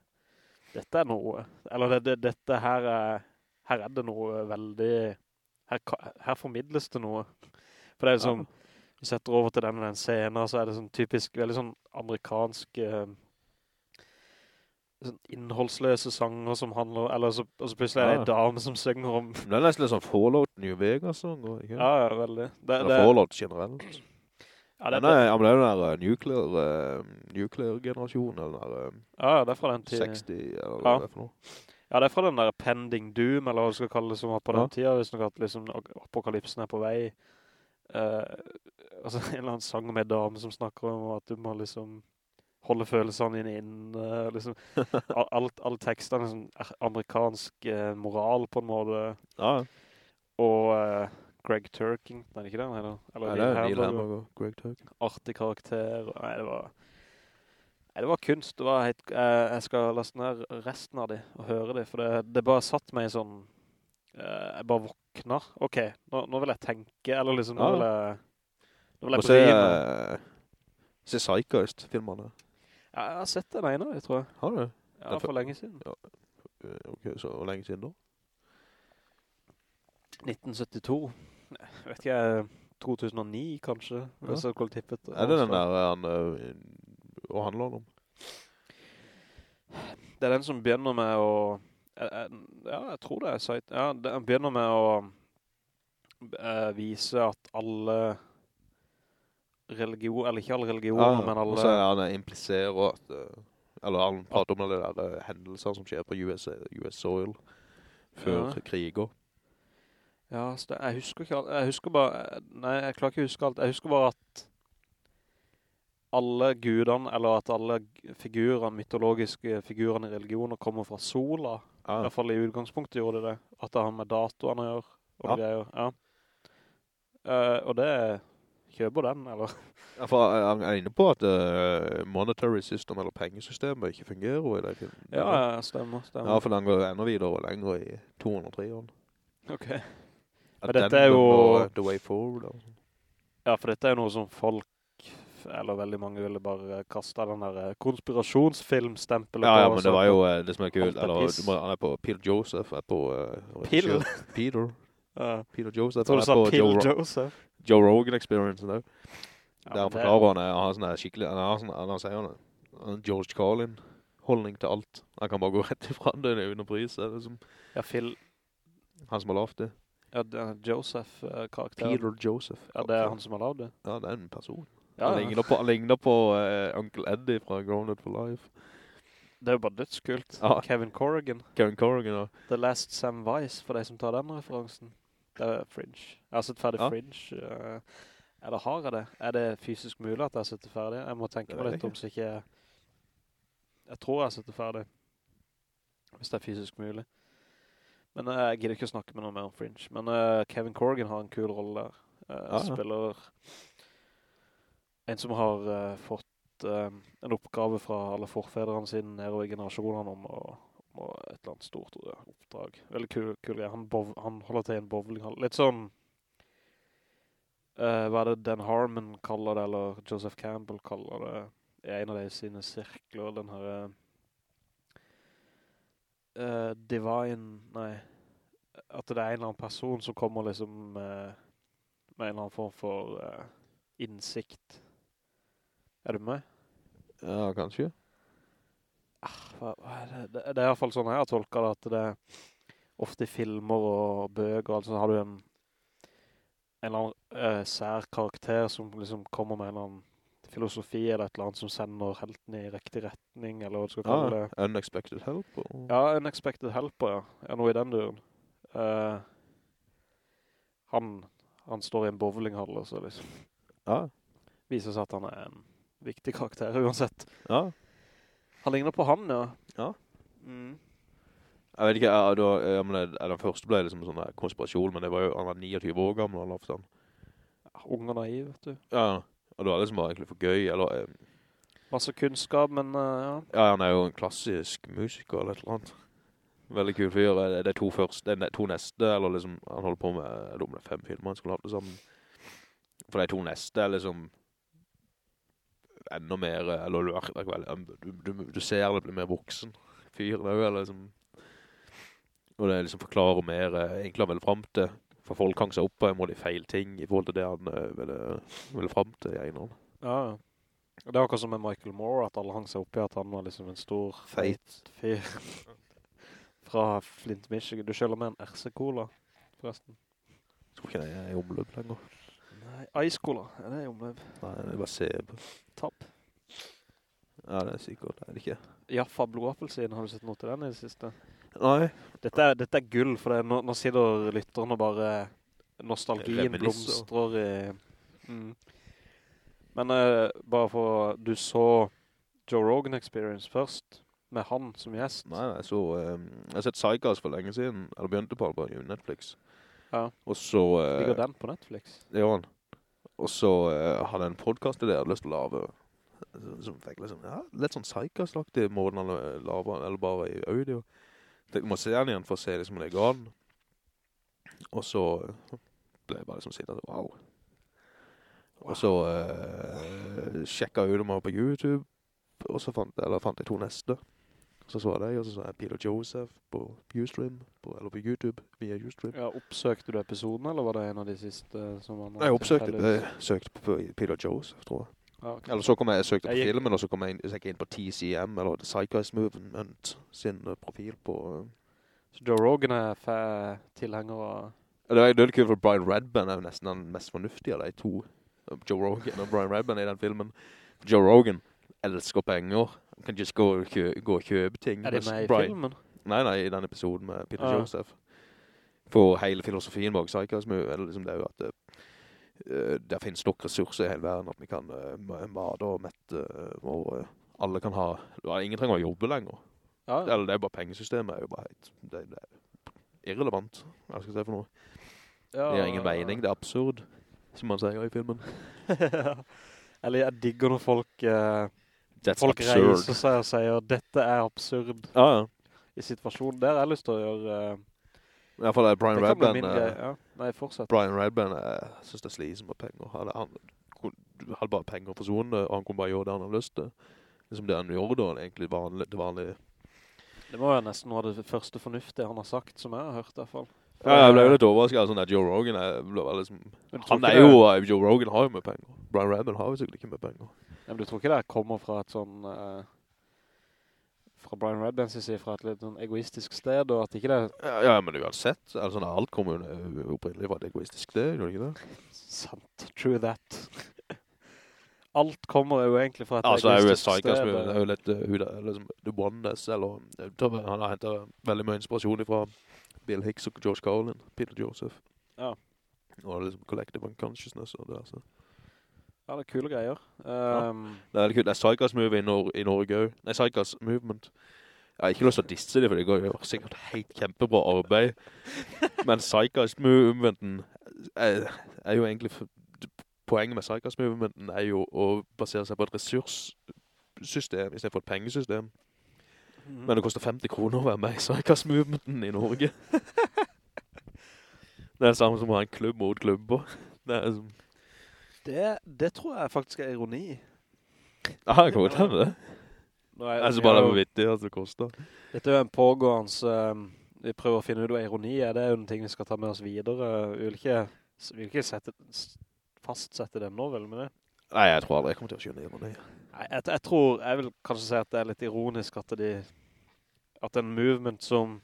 dette er noe, eller det, det, dette her er, her er det noe veldig, her, her formidles det noe. For det er liksom, vi setter over til den, den scenen, så er det sånn typisk, veldig sånn amerikansk, eh, sånn innholdsløse sanger som handler, eller så, og så plutselig er det en dame som synger om det er nesten litt sånn Fallout New Vegas-sang, ikke? Ja, ja, veldig. Det, det, Fallout generelt. ja, det, Nei, ja, men det er den der uh, nuclear, uh, nuclear-generasjonen, eller den der uh, ja, det er fra den tiden. 60, eller Ja. det er for noe. Ja, det er fra den der pending doom, eller hva du skal kalle det, som var på den Ja. tida, hvis nok at liksom apokalypsen er på vei. Uh, altså en eller annen sang med dame som snakker om at du må liksom holde følelsene dine inne, liksom. *laughs* Al- Alt, er sånn er amerikansk uh, moral på en måte, Ja, ja. og uh, Greg Turking, nei, ikke den heller. Eller Nei, det er Neil Hamburg og Greg Turkin. artig karakter. og- Nei, det var... Nei, det var kunst. Det var helt, eh, jeg skal laste ned resten av det og høre det, for det, det bare satt meg i sånn... jeg bare våkna. Ok, nå, nå vil jeg tenke, eller liksom, nå vil jeg... Nå vil Og jeg se, bry meg. uh, se Zeitgeist-filmerne. Ja, jeg har sett den ene jeg tror jeg. Har du? Ja, for lenge siden. Ja. Ok, så hvor lenge siden da? 1972. Jeg vet ikke, 2009 kanskje, hvis jeg skulle tippet. Er det den der han, hva handler den om? Det er den som begynner med å... eh, eh, Ja, jeg tror det er site. Ja, den begynner med å eh, vise at alle religion, eller ikke alle religioner, men alle... og så er han impliserer at, uh, eller han prater om alle der uh, hendelser som skjer på US, US soil før Ja. kriger. Ja, jeg husker ikke alt. Jeg husker bare... Nei, jeg klarer ikke å huske alt. Jeg husker bare at alle gudene, eller at alle figurerne, mytologiske figurerne i religioner kommer fra sola. I hvert fall i utgangspunktet gjorde de det. At det har med datoene å gjøre. Og Ja. greier. Ja. Uh, og det kjøper den, eller? Ja, for uh, han er inne på at uh, monetary system, eller pengesystemet, ikke fungerer i det filmen. Ja, ja, stemmer, stemmer. Ja, for den går enda videre og lenger i 203 år. Ok. Men dette er jo- The Way Forward. Altså. Ja, for dette er jo noe som folk, eller veldig mange ville bare kaste den der eh, konspirasjonsfilmstempelet Ja, ja, men det var jo det som er kult. Er Eller, han er på Peter Joseph, er på... Uh, Pil? Peter. Peter Joseph. Jeg tror du er sa Peter Joe, Joseph? Joe Rogan Experience. Der, Ja, der forklarer han, er- han har sånn skikkelig, han har sånn, han sier han, han George Carlin holdning til alt. Han kan bare gå *laughs* rett ifra det under pris. Det er liksom Ja, Phil, han som har lavt det. ja, det er Joseph-karakteren. Peter Joseph. Ja, det er han som har lavet det. Ja, det er en person. Ja, Han ligner på, han ligner på uh, Uncle Eddie fra Grounded for Life. det er jo bare dødskult. Ja. Kevin Corrigan. Kevin Corrigan ja. The Last Sam Weiss, for de som tar den referansen. Det er Fringe. Jeg har sett ferdig Ja. Fringe. eh, Eller har jeg det? Er det fysisk mulig at jeg sitter ferdig? Jeg må tenke Det meg litt om så ikke... Jeg tror jeg sitter ferdig. Hvis det er fysisk mulig. Men eh, jeg gidder ikke å snakke med noe mer om Fringe. Men uh, Kevin Corrigan har en kul rolle der. Uh, Ja. Spiller en som har uh, fått eh, en oppgave fra alle forfedrene sine nedover generasjonene om å, å et eller annet stort eh, oppdrag. Veldig kul, kul. Han, bov, han holder til i en bowlinghall. Litt sånn uh, hva er det Dan Harmon kaller det, eller Joseph Campbell kaller det, i en av de sine sirkler, den her eh, divine, nei, at det er en eller annen person som kommer liksom eh, med en eller annen form for innsikt. Er du med? Ja, kanskje. Er det? det? Er i hvert fall sånn jeg har tolket det, at det er ofte i filmer og bøker, altså har du en en eller annen uh, sær karakter som liksom kommer med en eller annen filosofi eller et eller annet som sender helten i riktig retning, eller hva du skal kalle det. Ah, unexpected helper. Ja, Unexpected Helper, ja. Ja, noe i den duren. Uh, han, han står i en bowlinghall, og så liksom Ja, viser seg at han er en viktig karakter uansett. ja. Han ligner på han, ja. Ja. Mm. Jeg vet ikke, da, ja, men det- den første ble liksom sånn konspirasjon, men det var jo, han var 29 år gammel, eller noe sånt. Ung og naiv, vet du. Ja, og det var liksom bare egentlig for gøy, eller, eh, Masse kunnskap, men uh, ja. ja, han er jo en klassisk musiker, eller et eller annet. Veldig kul fyr, det det er to første, det er to neste, eller liksom, han holder på med, jeg det er fem filmer han skulle ha det sammen. For de to neste er liksom, enda mer, eller du, du, du, du ser det blir mer voksen fyr, det er liksom, og det liksom forklarer mer, eh, egentlig han vil frem til, for folk hang seg opp på en måte i feil ting i forhold til det han eh, ville, ville frem til i en Ja, ja. Det er akkurat som med Michael Moore, at alle hang seg opp i at han var liksom en stor, Feit. fyr *laughs* fra Flint, Michigan. Du kjøler med en RC-cola, forresten. Jeg tror ikke det er i omløp lenger. Nei, Ice-cola, er det omløp? Nei, det er bare seb. Tapp. Ja, det er sikkert, det er det ikke. Jaffa blodappelsin, har du sett noe til den i det siste? Nei. Dette er, dette er gull, for det, nå, nå sitter lytterne og bare nostalgien blomstrer i... Mm. Men uh, bare for, du så Joe Rogan Experience først, med han som gjest. Nei, nei, så um, Jeg har sett Psychos for lenge siden, eller begynte på den på Netflix. Ja. Og så uh, Ligger den på Netflix? Det gjør han. Og så uh, hadde jeg en podcast i det jeg hadde lyst til å lave. Som fikk liksom, ja, litt sånn Psychos-aktig måten han eh, laver, eller bare i audio. Jeg må se den igjen for å se liksom om det går an. Og så eh, ble jeg bare liksom sittende, wow. Og så uh, sjekket jeg ut dem på YouTube, og så fant, fant jeg to neste. Så så jeg deg, og så så jeg Peter Joseph på Ustream, på, eller på YouTube, via Ustream. Ja, oppsøkte du episoden, eller var det en av de siste som var noe Nei, jeg oppsøkte, jeg søkte på Peter Joseph, tror jeg. Ah, okay. Eller så kom jeg, jeg søkte på Jeg gikk- filmen, og så kom jeg inn, jeg inn på TCM, eller The Zeitgeist Movement, sin uh, profil på... Uh... Så Joe Rogan er tilhenger av... Det er det er litt kult, for Brian Redman er jo nesten den mest fornuftige av de to. Joe Rogan og Brian Redman i den filmen. Joe Rogan elsker penger. Kan just gå og, kjø gå og kjøpe ting. Er det med i Brian- filmen? Nei, nei, i den episoden med Peter Ah. Joseph. For hele filosofien bak Psychos Movement er liksom det at uh, det finnes nok ressurser i hele verden at vi kan uh, mate og mette, uh, og uh, alle kan ha... Ingen trenger å jobbe lenger. Ja, Eller det er bare pengesystemet er jo bare helt, det, det er irrelevant, hva skal jeg si for noe. ja. Det har ingen mening, det er absurd, som man sier i filmen. *laughs* Eller jeg digger når folk, eh, That's folk absurd. reiser seg og sier, dette er absurd Ja, ja. i situasjonen. Der jeg har lyst til å gjøre... Uh, I hvert fall er Brian Redman... min eh. Ja. Nei, fortsett. Brian Redman, jeg synes det er slisen med penger. Han, han, hadde bare penger for forsvunnet, og han kunne bare gjøre det han hadde lyst til. Liksom det han gjorde da, egentlig vanlig, det vanlige. Det må være nesten noe av det første fornuftige han har sagt, som jeg har hørt i hvert fall. Ja, jeg ble jo litt overrasket, sånn at Joe Rogan er, liksom, han er jo, Joe Rogan har jo med penger. Brian Redman har jo sikkert ikke med penger. Ja, men du tror ikke det kommer fra et sånn... Uh, fra Brian Redband sin side, fra et litt sånn egoistisk sted, og at ikke det Ja, ja men uansett, altså, alt kommer jo eh, opprinnelig fra et egoistisk sted, gjør det ikke det? Sant, true that. Alt kommer jo egentlig fra et Altså, er egoistisk sted. det er jo litt, uh, liksom, The Oneness, eller, han har hentet veldig mye inspirasjon fra Bill Hicks og George Carlin, Peter Joseph. Ja. Og liksom Collective Unconsciousness og det, altså. Ja, det er kule greier. Ja. Um, Det er veldig kult. Det er Psycho's Move i, Nor i Norge også. Nei, Psycho's Movement. Jeg har ikke lyst til å disse det, for det går jo sikkert helt kjempebra arbeid. Men Psycho's Movementen er, er jo egentlig... Poenget med Psycho's Movementen er jo å basere seg på et ressurssystem i stedet for et pengesystem. Mm. Men det koster 50 kroner å være med i Psycho's Movementen i Norge. *laughs* det er det samme som å ha en klubb mot klubber. Det er som... det, det tror jeg faktisk er ironi. Ja, det kommer til det. Nei, Altså bare det er hvor vittig at det koster. Dette er jo en pågående, um, vi prøver å finne ut hva ironi er, det er jo en ting vi skal ta med oss videre. Vi vil ikke, vi vil ikke sette, fastsette det nå, vel, med det? Nei, jeg tror aldri jeg kommer til å skjønne ironi. Nei, jeg, jeg tror, jeg vil kanskje si at det er litt ironisk at de, at en movement som,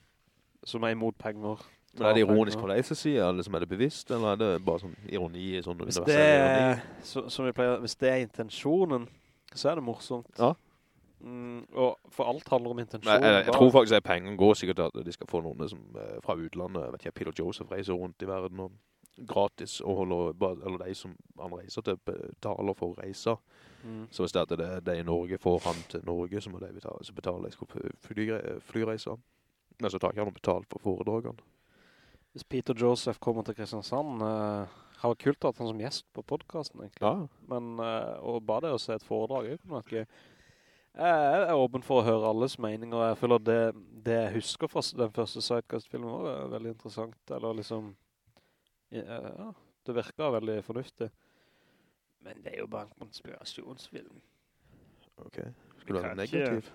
som er imot penger. Men er det ironisk for deg som sier, eller som er det bevisst, eller er det bare sånn ironi, sånn Hvis universell det, ironi? er, så, som vi pleier, hvis det er intensjonen, så er det morsomt. Ja. Mm, og for alt handler om intensjon. Nei, jeg, jeg tror faktisk at pengene går sikkert til at de skal få noen som, eh, fra utlandet, jeg vet ikke, Peter Joseph reiser rundt i verden og gratis, og holder, bare- eller de som han reiser til betaler for å reise. Mm. Så hvis det er det, det i Norge får han til Norge, så må de betale, så betaler fly, flyreiser. Men så tar ikke han noe betalt for foredragene. Hvis Peter Joseph kommer til Kristiansand, uh, har kult at han som gjest på podcasten, egentlig. Ja, Men, uh, og bare det å se et foredrag, jeg kunne vært gøy. Jeg er åpen for å høre alles meninger, og jeg føler det, det jeg husker fra den første Sidecast-filmen var veldig interessant, eller liksom, ja, det virker veldig fornuftig. Men det er jo bare en konspirasjonsfilm. ok. Skulle du være ikke- negativ.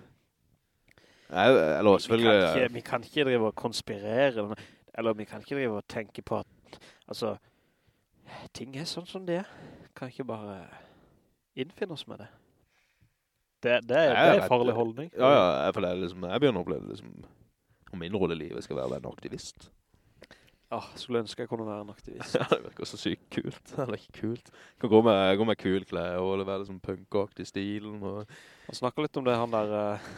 Nei, eller Vi kan, ikke, vi kan ikke drive og konspirere, eller vi kan ikke drive og tenke på at, altså, ting er sånn som det er. Kan ikke bare innfinne oss med det. Det, det, er, det er en farlig holdning. Ja, ja, for det er liksom, jeg begynner å oppleve liksom, om min rolle i livet skal være en aktivist. Ah, skulle ønske jeg kunne være en aktivist. *laughs* Ja, det virker så sykt kult. *laughs* Eller ikke kult. Kan gå med, gå med kul klær og det være liksom punkaktig stilen. Og, Han snakker litt om det, han der, eh,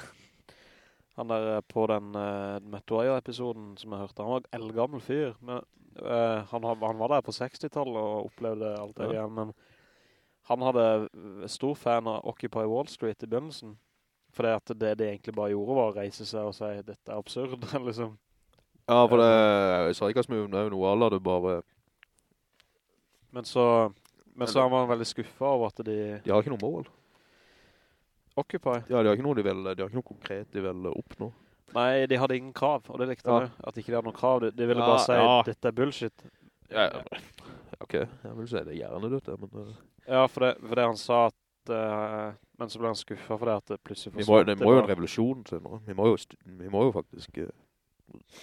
han der eh, på den uh, Metuaya-episoden som jeg hørte. Han var en eldgammel fyr, men uh, han, han var der på 60-tallet og opplevde alt det Ja. igjen, men han hadde eh, stor fan av Occupy Wall Street i begynnelsen. Fordi at det de egentlig bare gjorde var å reise seg og si, dette er absurd, *laughs* liksom. ja, for det Sarikasmoven er jo noe alle hadde bare... Men så, men så han var veldig skuffet over at de De har ikke noe mål. Occupy. Ja, de har ikke noe de vil, de har ikke noe konkret de vil oppnå. Nei, de hadde ingen krav, og det likte Ja. jeg. At ikke de hadde noen krav. De, de ville Ja, bare si, ja. dette er bullshit. Ja, ja. ok, jeg vil si det er gjerne dette, men... uh, Ja, for det, for det han sa at, Uh, men så ble han skuffet for det at det plutselig Vi må, det må jo en revolusjon til nå. Vi må jo, vi må jo faktisk... eh,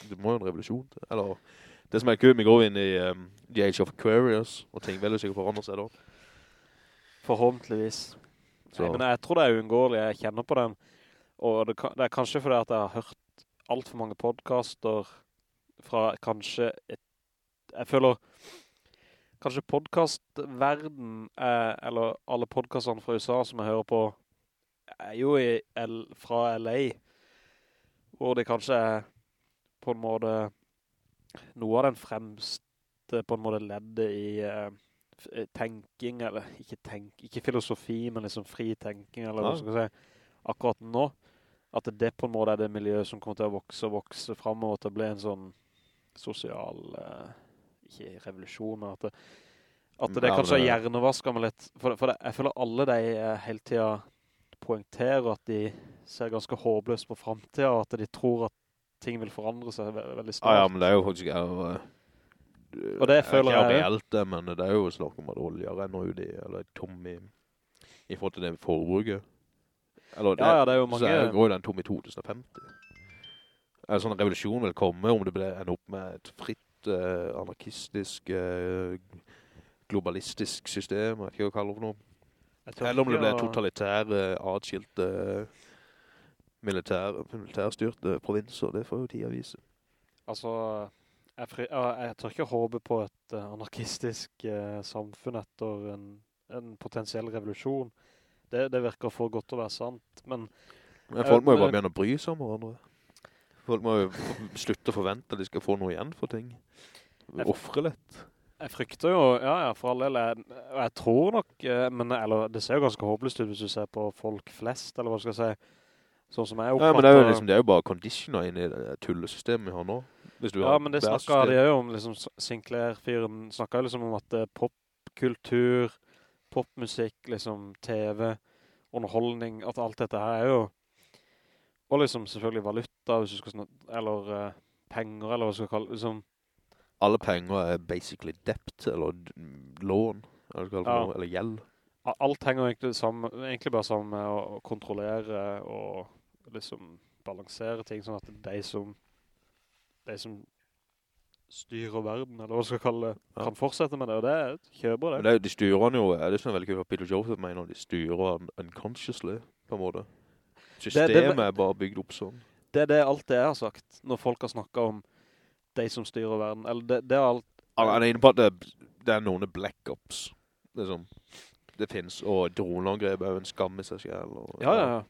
Det må jo en revolusjon til. Eller, det som er kult, vi går inn i um, The Age of Aquarius, og ting veldig sikkert forandrer seg da. Forhåpentligvis. Så, Nei, men jeg tror det er uunngåelig, jeg kjenner på den. Og det, det er kanskje fordi at jeg har hørt alt for mange podcaster fra kanskje et, jeg føler kanskje podcastverden eh, eller alle podcasterne fra USA som jeg hører på, er jo i L, fra LA, hvor det kanskje er på en måte noe av den fremste på en måte leddet i eh, tenking, eller ikke tenk, ikke filosofi, men liksom fri tenking, eller hva skal jeg si, akkurat nå, at det på en måte er det miljøet som kommer til å vokse og vokse fremover til å bli en sånn sosial, eh, ikke revolusjon, men at det, at det Ja, kanskje er hjernevasker med litt, for, for det, jeg føler alle de eh, hele tiden poengterer at de ser ganske håpløst på fremtiden, og at de tror at ting vil forandre seg ve veldig snart. ja, ja, men det er jo faktisk... Uh, Og det føler jeg... ikke reelt det, men det er jo snakk om at olje renner ut i, eller er tom i, i forhold til det forbruket. Eller, Ja, ja, det er jo mange... Så går jo den tom i 2050. En sånn revolusjon vil komme om det blir en opp med et fritt, eh, anarkistisk, eh, globalistisk system, jeg vet ikke hva jeg kaller det for noe. Eller om det blir totalitære, adskilte, militær, militærstyrte provinser, det får jo tida vise. Altså, jeg, jeg tør ikke håpe på et eh, anarkistisk eh, samfunn etter en, en potensiell revolusjon. Det, det virker for godt å være sant, men Men folk må jo bare begynne å bry seg om hverandre. Folk må jo slutte å forvente at de skal få noe igjen for ting. Offre litt. Jeg frykter jo, ja, ja, for all del, jeg, jeg tror nok, eh, men eller, det ser jo ganske håpløst ut hvis du ser på folk flest, eller hva skal jeg si, sånn som jeg oppfatter. Ja, men det er jo liksom, det er jo bare conditioner inn i det tullesystemet vi har nå. Ja, men det snakker de jo om, liksom, Sinclair-fyren snakket jo liksom om at eh, popkultur, popmusikk, liksom TV, underholdning, at alt dette her er jo, og liksom selvfølgelig valuta, hvis du skal snakke, eller uh, penger, eller hva du skal kalle det, liksom, Alle penger er basically debt, eller lån, eller, det Ja. noe, eller gjeld. alt henger egentlig, sammen, egentlig bare sammen med å, å kontrollere og liksom balansere ting, sånn at de som, de som styrer verden, eller hva du skal kalle det, Ja. kan fortsette med det, og det kjøper Men det. det, er de styrer han jo, er det sånn veldig kult at Peter Joseph mener, de styrer han unconsciously, på en måte. Systemet er bare bygd opp sånn. Det er det alt det jeg har sagt, når folk har snakket om de som styrer verden, eller det, det er alt, Han er inne på at det, det er noen black ops, liksom. Det finnes, og droneangrep er jo en skam i seg selv. Og, ja, ja, ja.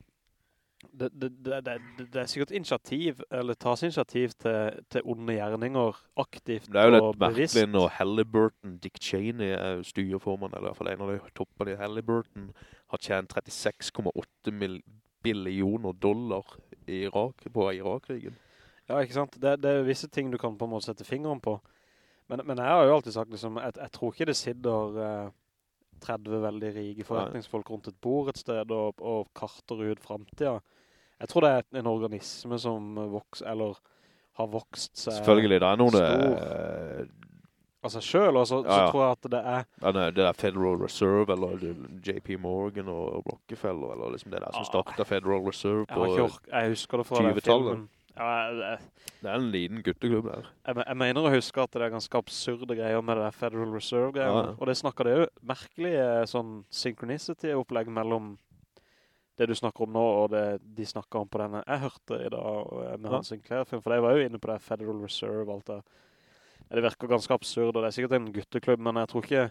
Det, det, det, det, er sikkert initiativ, eller tas initiativ til, til onde gjerninger aktivt og bevisst. Det er jo litt merkelig når Halliburton, Dick Cheney er jo styreformann, eller i hvert fall en av de toppene i Halliburton, har tjent 36,8 mil- billioner dollar i Irak, på Irak-krigen. Ja, ikke sant? Det, det er visse ting du kan på en måte sette fingeren på. Men, men jeg har jo alltid sagt, liksom, jeg, jeg tror ikke det sitter eh, 30 veldig rige forretningsfolk rundt et bord et sted og, og karter ut fremtiden. Jeg tror det er en organisme som vokser, eller har vokst seg Selvfølgelig, det er noen stor. eh, av selv, og så, Ja, så tror jeg at det er ja, nei, det er Federal Reserve, eller JP Morgan og Rockefeller, eller liksom det der som Ah. startet Federal Reserve på... har ikke ork, jeg husker det fra den filmen. Ja, Det er en liten gutteklubb der. Jeg, jeg mener å huske at det er ganske absurde greier med det der Federal Reserve-greiene. Ja, ja. Og det snakker det jo merkelig eh, sånn synchronicity-opplegg mellom det du snakker om nå og det de snakker om på denne jeg hørte i dag eh, med. Hans Sinclair-film, for de var jo inne på det Federal Reserve og alt det. Det virker ganske absurd, og det er sikkert en gutteklubb, men jeg tror ikke...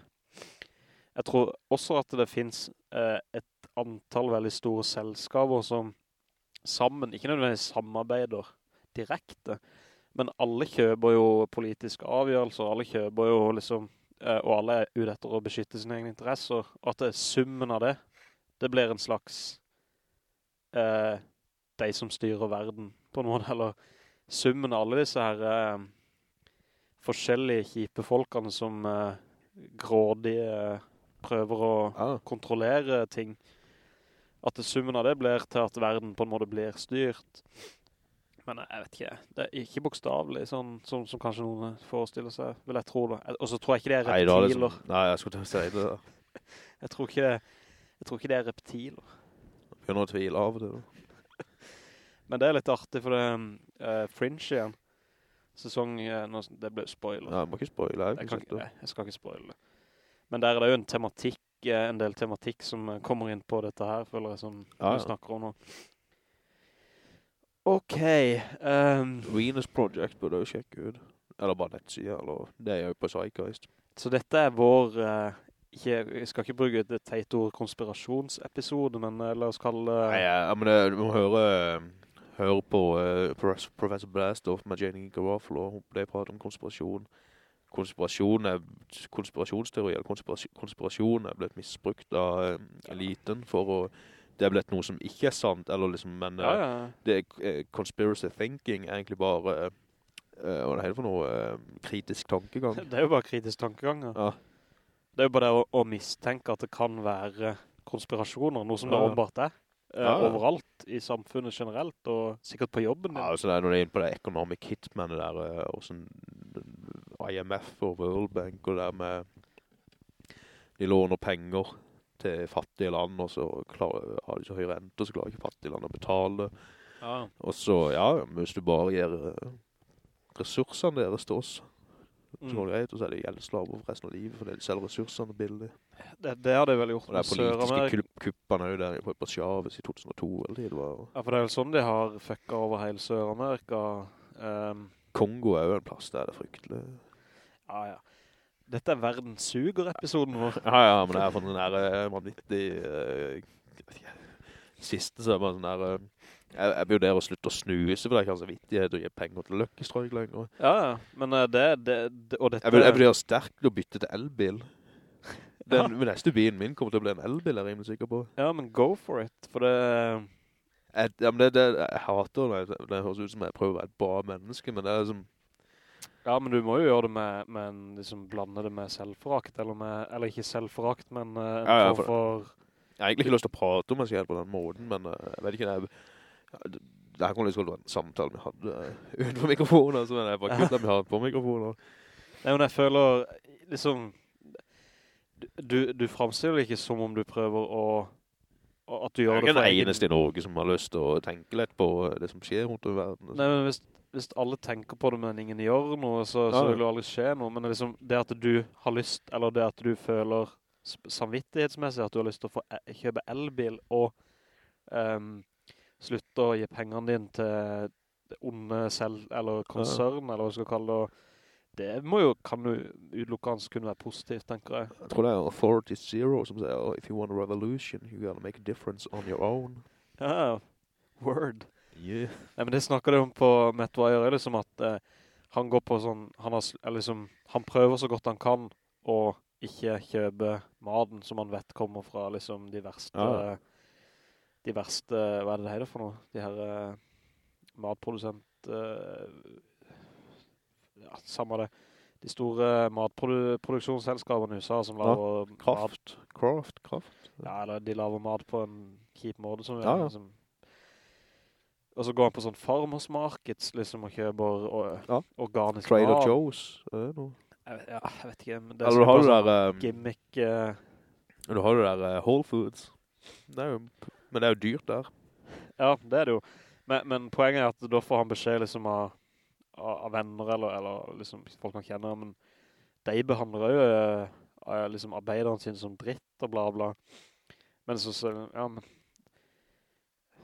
Jeg tror også at det finnes eh, et antall veldig store selskaper som sammen, ikke nødvendigvis samarbeider direkte, men alle kjøper jo politiske avgjørelser, alle kjøper jo liksom, eh, og alle er ute etter å beskytte sine egne interesser, og at det er summen av det, det blir en slags eh, de som styrer verden på en måte, eller summen av alle disse her eh, forskjellige kjipe folkene som eh, grådige prøver å ah. kontrollere ting. At summen av det blir til at verden på en måte blir styrt. Men jeg vet ikke, det er ikke bokstavlig, sånn som, som kanskje noen forestiller seg, vil jeg tro det. Og så tror jeg ikke det er Nei, er det reptiler. liksom, nei, jeg skulle til å si det. da. *laughs* Jeg tror ikke det, jeg tror ikke det er reptiler. Begynner å tvile av det. da. *laughs* Men det er litt artig, for det er Fringe igjen. Sesong, uh, det ble spoiler. Ja, jeg må ikke spoile. Jeg, jeg, kan, ikke ikke- nei, jeg skal ikke spoile det. Men der er det jo en tematikk, en del tematikk som eh, kommer inn på dette her, føler jeg, som Ja, vi ja. snakker om nå. Ok. Um, Venus Project burde jo sjekke ut. Eller bare nettsida, eller det er jo på Psychgeist. så dette er vår, uh, ikke, jeg skal ikke bruke et teit ord konspirasjonsepisode, men uh, la oss kalle det... Nei, ja, men det, du må høre, høre på eh, Professor- Blastoff med Jane Garofalo. Ble pratet om konspirasjon. Konspirasjon er, konspirasjonsteori, eller konspirasjon, er blitt misbrukt av eh, eliten for å, det er blitt noe som ikke er sant, eller liksom, men ja, eh, ja. det er eh, conspiracy thinking er egentlig bare, hva er det for noe, kritisk tankegang. *laughs* Det er jo bare kritisk tankegang. ja. Ja. Det er jo bare det å, å mistenke at det kan være konspirasjoner, noe som det åpenbart er. Ja. Overalt i samfunnet generelt, og sikkert på jobben din. Ja, altså det er når det er inn på det economic hitmanet der, og sånn IMF og World Bank, og der med, de låner penger til fattige land, og så klarer, har de ikke høy rente, så klarer ikke fattige land å betale. Ja. Og så, ja, hvis du bare gir eh, ressursene deres til oss, så Mm. går det greit, og så er det gjeldslaver for resten av livet, for de selger ressursene billig. Det, det har de vel gjort Og det med er politiske Sør-Amerika. kupp, kuppene jo der på, Sjaves i 2002, eller det var... Ja, for det er vel sånn de har fucka over hele Sør-Amerika. Um. Kongo er jo en plass der det er fryktelig. Ja, ja. Dette er verdens suger-episoden vår. Ja, ja, men det er for den der eh, vanvittig... ikke, siste så er bare sånn der... Uh, Jeg, jeg vurderer der å slutte å snuse, for det er ikke så vittighet å gi penger til løkkestrøyk lenger. Ja, ja. Men uh, det, det, det og dette... Jeg, jeg vurderer sterkt å bytte til elbil. *laughs* Den ja. neste bilen min kommer til å bli en elbil, jeg er rimelig sikker på. Ja, men go for it, for det... Jeg, ja, men det, det, jeg hater det. Det høres ut som jeg prøver å være et bra menneske, men det er liksom... Ja, men du må jo gjøre det med, med en, liksom blande det med selvforakt, eller med, eller ikke selvforakt, men uh, en ja, ja, for, for... Jeg har egentlig ikke lyst til å prate om meg selv på den måten, men uh, jeg vet ikke, det, det, kommer her til å være en samtale vi hadde uh, *laughs* utenfor mikrofonen, altså, men jeg bare kult at vi har på mikrofonen. Nei, men jeg føler, liksom, du, du fremstiller ikke som om du prøver å at du gjør det for egen... Jeg er ikke den eneste i Norge som har lyst til å tenke litt på det som skjer rundt i verden. Nei, men hvis, hvis alle tenker på det, men ingen gjør noe, så, så vil det aldri skje noe. Men det, liksom, det at du har lyst, eller det at du føler samvittighetsmessig at du har lyst til å få e kjøpe elbil, og um, slutte å gi pengene dine til onde selv, eller konsern, ja. eller hva du skal kalle det, det må jo, kan jo utelukkende kunne være positivt, tenker jeg. Jeg tror det er Authority Zero som sier, oh, if you want a revolution, you gotta make a difference on your own. Ja, word. Yeah. Nei, men det snakker de om på Matt Wire, liksom at eh, han går på sånn, han, har, liksom, han prøver så godt han kan å ikke kjøpe maden som han vet kommer fra liksom de verste, ja. de verste, hva er det det heter for noe? De her eh, matprodusent, eh, ja, samme det. De store matproduksjonsselskapene i USA som laver ja, kraft, mat. Kraft, kraft. Ja, eller de laver mat på en kjip måte som ja, ja. Liksom, og så går han på sånn farmers markets, liksom, og kjøper og, ja. organisk Trader mat. Joe's, er det noe? Ja, jeg vet ikke, men det er Eller er har sånn der, um, gimmick... Uh, du har jo der uh, Whole Foods. Det jo, men det er jo dyrt der. Ja, det er det jo. Men, men, poenget er at da får han beskjed liksom av, av, venner, eller, eller liksom folk han kjenner, men de behandler jo uh, liksom arbeideren sin som dritt og bla bla. Men så, så ja, men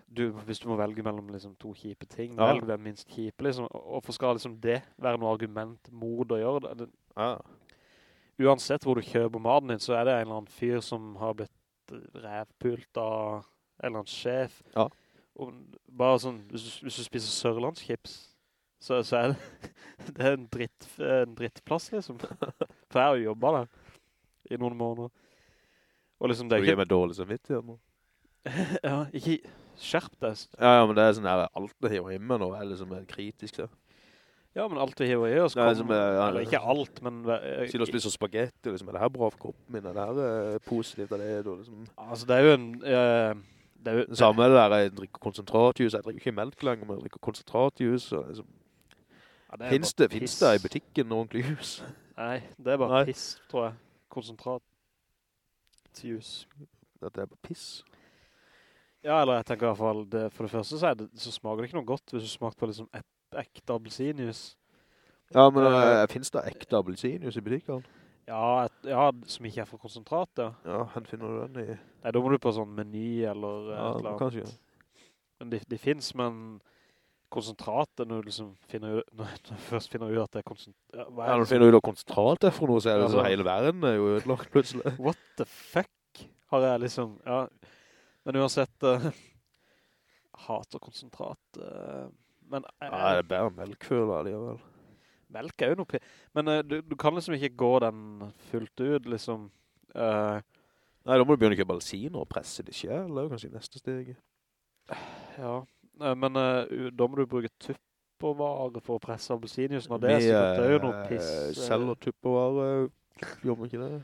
du, hvis du må velge mellom liksom, to kjipe ting, ja. velg den minst kjipe, liksom. Hvorfor skal liksom, det være noe argument mot å gjøre det? Ja. Uansett hvor du kjøper maten din, så er det en eller annen fyr som har blitt revpult av en eller annen sjef. Ja. Og bare sånn, hvis du, hvis du spiser sørlandskips, så, så, er det, *laughs* det er en, dritt, en drittplass, liksom. *laughs* For jeg har jo jobbet der i noen måneder. Og liksom det er ikke... Du gir meg dårlig samvittighet nå. *laughs* ja, ikke skjerp deg. Ja, ja, men det er sånn her, alt vi hiver hjemme nå er liksom kritisk, så. Ja, men alt vi hiver i oss kom, ja, eller ikke alt, men... Uh, Siden å spise spagetti, liksom, er det her bra for kroppen min? Er det her uh, positivt? Er det, liksom? Altså, det er jo en... Uh, det er jo, det samme det der, jeg drikker konsentratjus, jeg drikker ikke melk lenger, men jeg drikker konsentratjus, og liksom... Ja, det finns, det, finns det i butikken noen jus? Nei, det er bare Nei. piss, tror jeg. Konsentratjus. Det er bare piss. Ja, eller jeg tenker i hvert fall, det, for det første så, det, så, smaker det ikke noe godt hvis du smaker på liksom et, ekte appelsinjus. Ja, men uh, finnes det ekte appelsinjus i butikken? Ja, et, ja, som ikke er for konsentrat, ja. Ja, hvor finner du den i? Nei, da må du på sånn meny eller ja, et eller annet. kanskje. Men de, de finnes, men konsentratet når du liksom finner ut, *laughs* når du først finner ut at det er konsentrat... Ja, ja, når du finner ut at konsentrat er for noe, så er det ja, så hele verden er jo utlagt plutselig. What the fuck? Har jeg liksom, ja... Men uansett, *laughs* uh, hater konsentrat. Uh, men, uh, ja, det er bare melk alligevel. Melk er jo noe... Men uh, du, du, kan liksom ikke gå den fullt ut, liksom. Nei, da må du begynne å kjøpe balsiner og presse det selv, det er jo kanskje neste steg. *sighs* Ja, men da må du bruke tuppervare for å presse appelsinjusen, og det så det er jo noe piss. Vi selger tuppervare, gjør vi ikke det?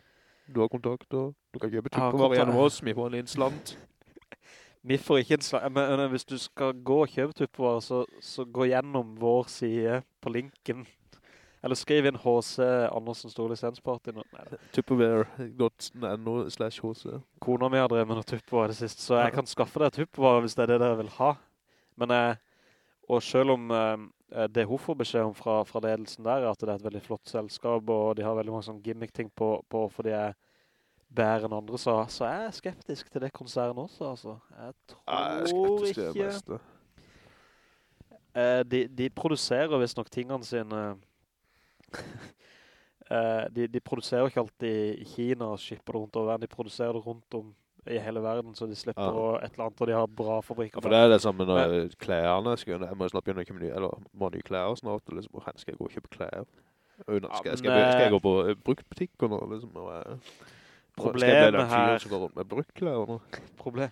Du har kontakt, og du kan kjøpe tuppervare gjennom oss, vi får en innslant. Vi får ikke en slag, men, hvis du skal gå og kjøpe tupperware, så, så gå gjennom vår side på linken. Eller skriv inn HC Andersen Stor Lisensparty. Tupperware.no slash HC. Kona mi har drevet med noe tupperware det siste, så jeg kan skaffe deg tupperware hvis det er det dere vil ha. Men jeg, og selv om eh, det hun får beskjed om fra, fra ledelsen der, at det er et veldig flott selskap, og de har veldig mange sånn gimmick-ting på, på, fordi jeg bedre enn andre, så, så er jeg skeptisk til det konsernet også, altså. Jeg tror jeg ikke... Uh, de, de produserer visst nok tingene sine... uh, *laughs* de, de, produserer ikke alltid i Kina og skipper det rundt over verden. De produserer det rundt om i hele verden, så de slipper Ja. et eller annet, og de har bra fabrikker. Ja, for det er det samme når klærne skal, jeg må snart begynne å kjøpe nye, eller må nye klær snart, og liksom, skal jeg gå og kjøpe klær? Skal, skal, men, skal, jeg, skal jeg eh, gå på eh, bruktbutikker nå, liksom, og, eh, her... skal jeg med bruktklær eller Problem,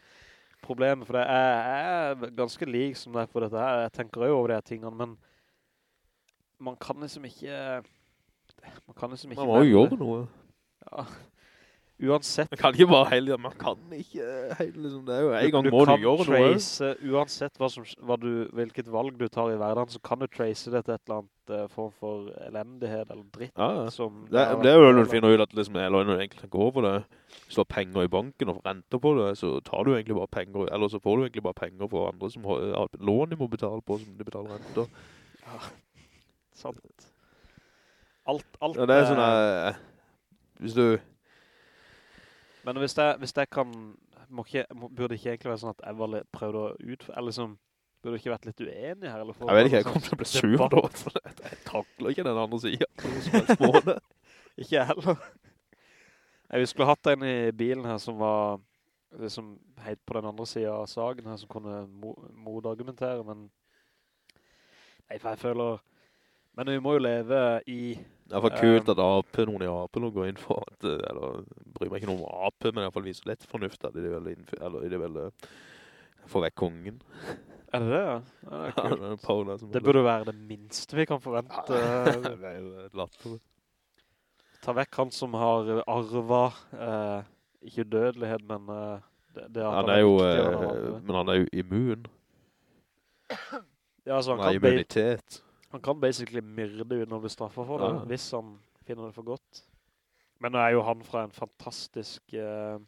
problemet, for det er, er ganske lik som det er på dette her. Jeg tenker jo over de her tingene, men man kan liksom ikke... Man kan liksom ikke... Man må jo gjøre noe. Ja. Uansett. Man kan ikke bare hele, man kan ikke hele, liksom, det er jo, en gang du må du kan gjøre noe. trace, uansett hva som, hva du, hvilket valg du tar i hverdagen, så kan du trace det til et eller annet uh, form for elendighet eller dritt. Ja, ja. Som Det, har det er jo når du finner ut at liksom, eller når du egentlig tenker over det, slår penger i banken og renter på det, så tar du egentlig bare penger, eller så får du egentlig bare penger for andre som har, har lån de må betale på, som de betaler renter. Sant. Alt, alt Ja, det er sånn, uh, hvis du, Men hvis jeg, hvis jeg kan, ikke, burde det ikke egentlig være sånn at jeg litt, prøvde å ut, eller liksom, burde du ikke vært litt uenig her? Jeg vet ikke, jeg kommer til å bli sur da, for jeg, jeg takler ikke den andre siden. *laughs* Ikke jeg heller. Jeg, vi skulle hatt en i bilen her som var, som helt på den andre siden av sagen her, som kunne modargumentere, men for jeg føler, men vi må jo leve i, Det er for kult at ape, noen i ape nå går inn for at, eh, eller bryr meg ikke noe om ape, men i hvert fall viser lett fornuft at de vil, eller de vil eh, få vekk kongen. er det det? Ja, ja det er Ja, kult. det burde være det minste vi kan forvente. *laughs* det er jo latter. Ta vekk han som har arvet, eh, ikke dødelighet, men eh, det, det han, Han er jo, viktig, han eh, men han er jo immun. ja, altså han, Han har immunitet. Han kan basically myrde uten å bli straffet for det, Ja. hvis han finner det for godt. Men nå er jo han fra en fantastisk uh,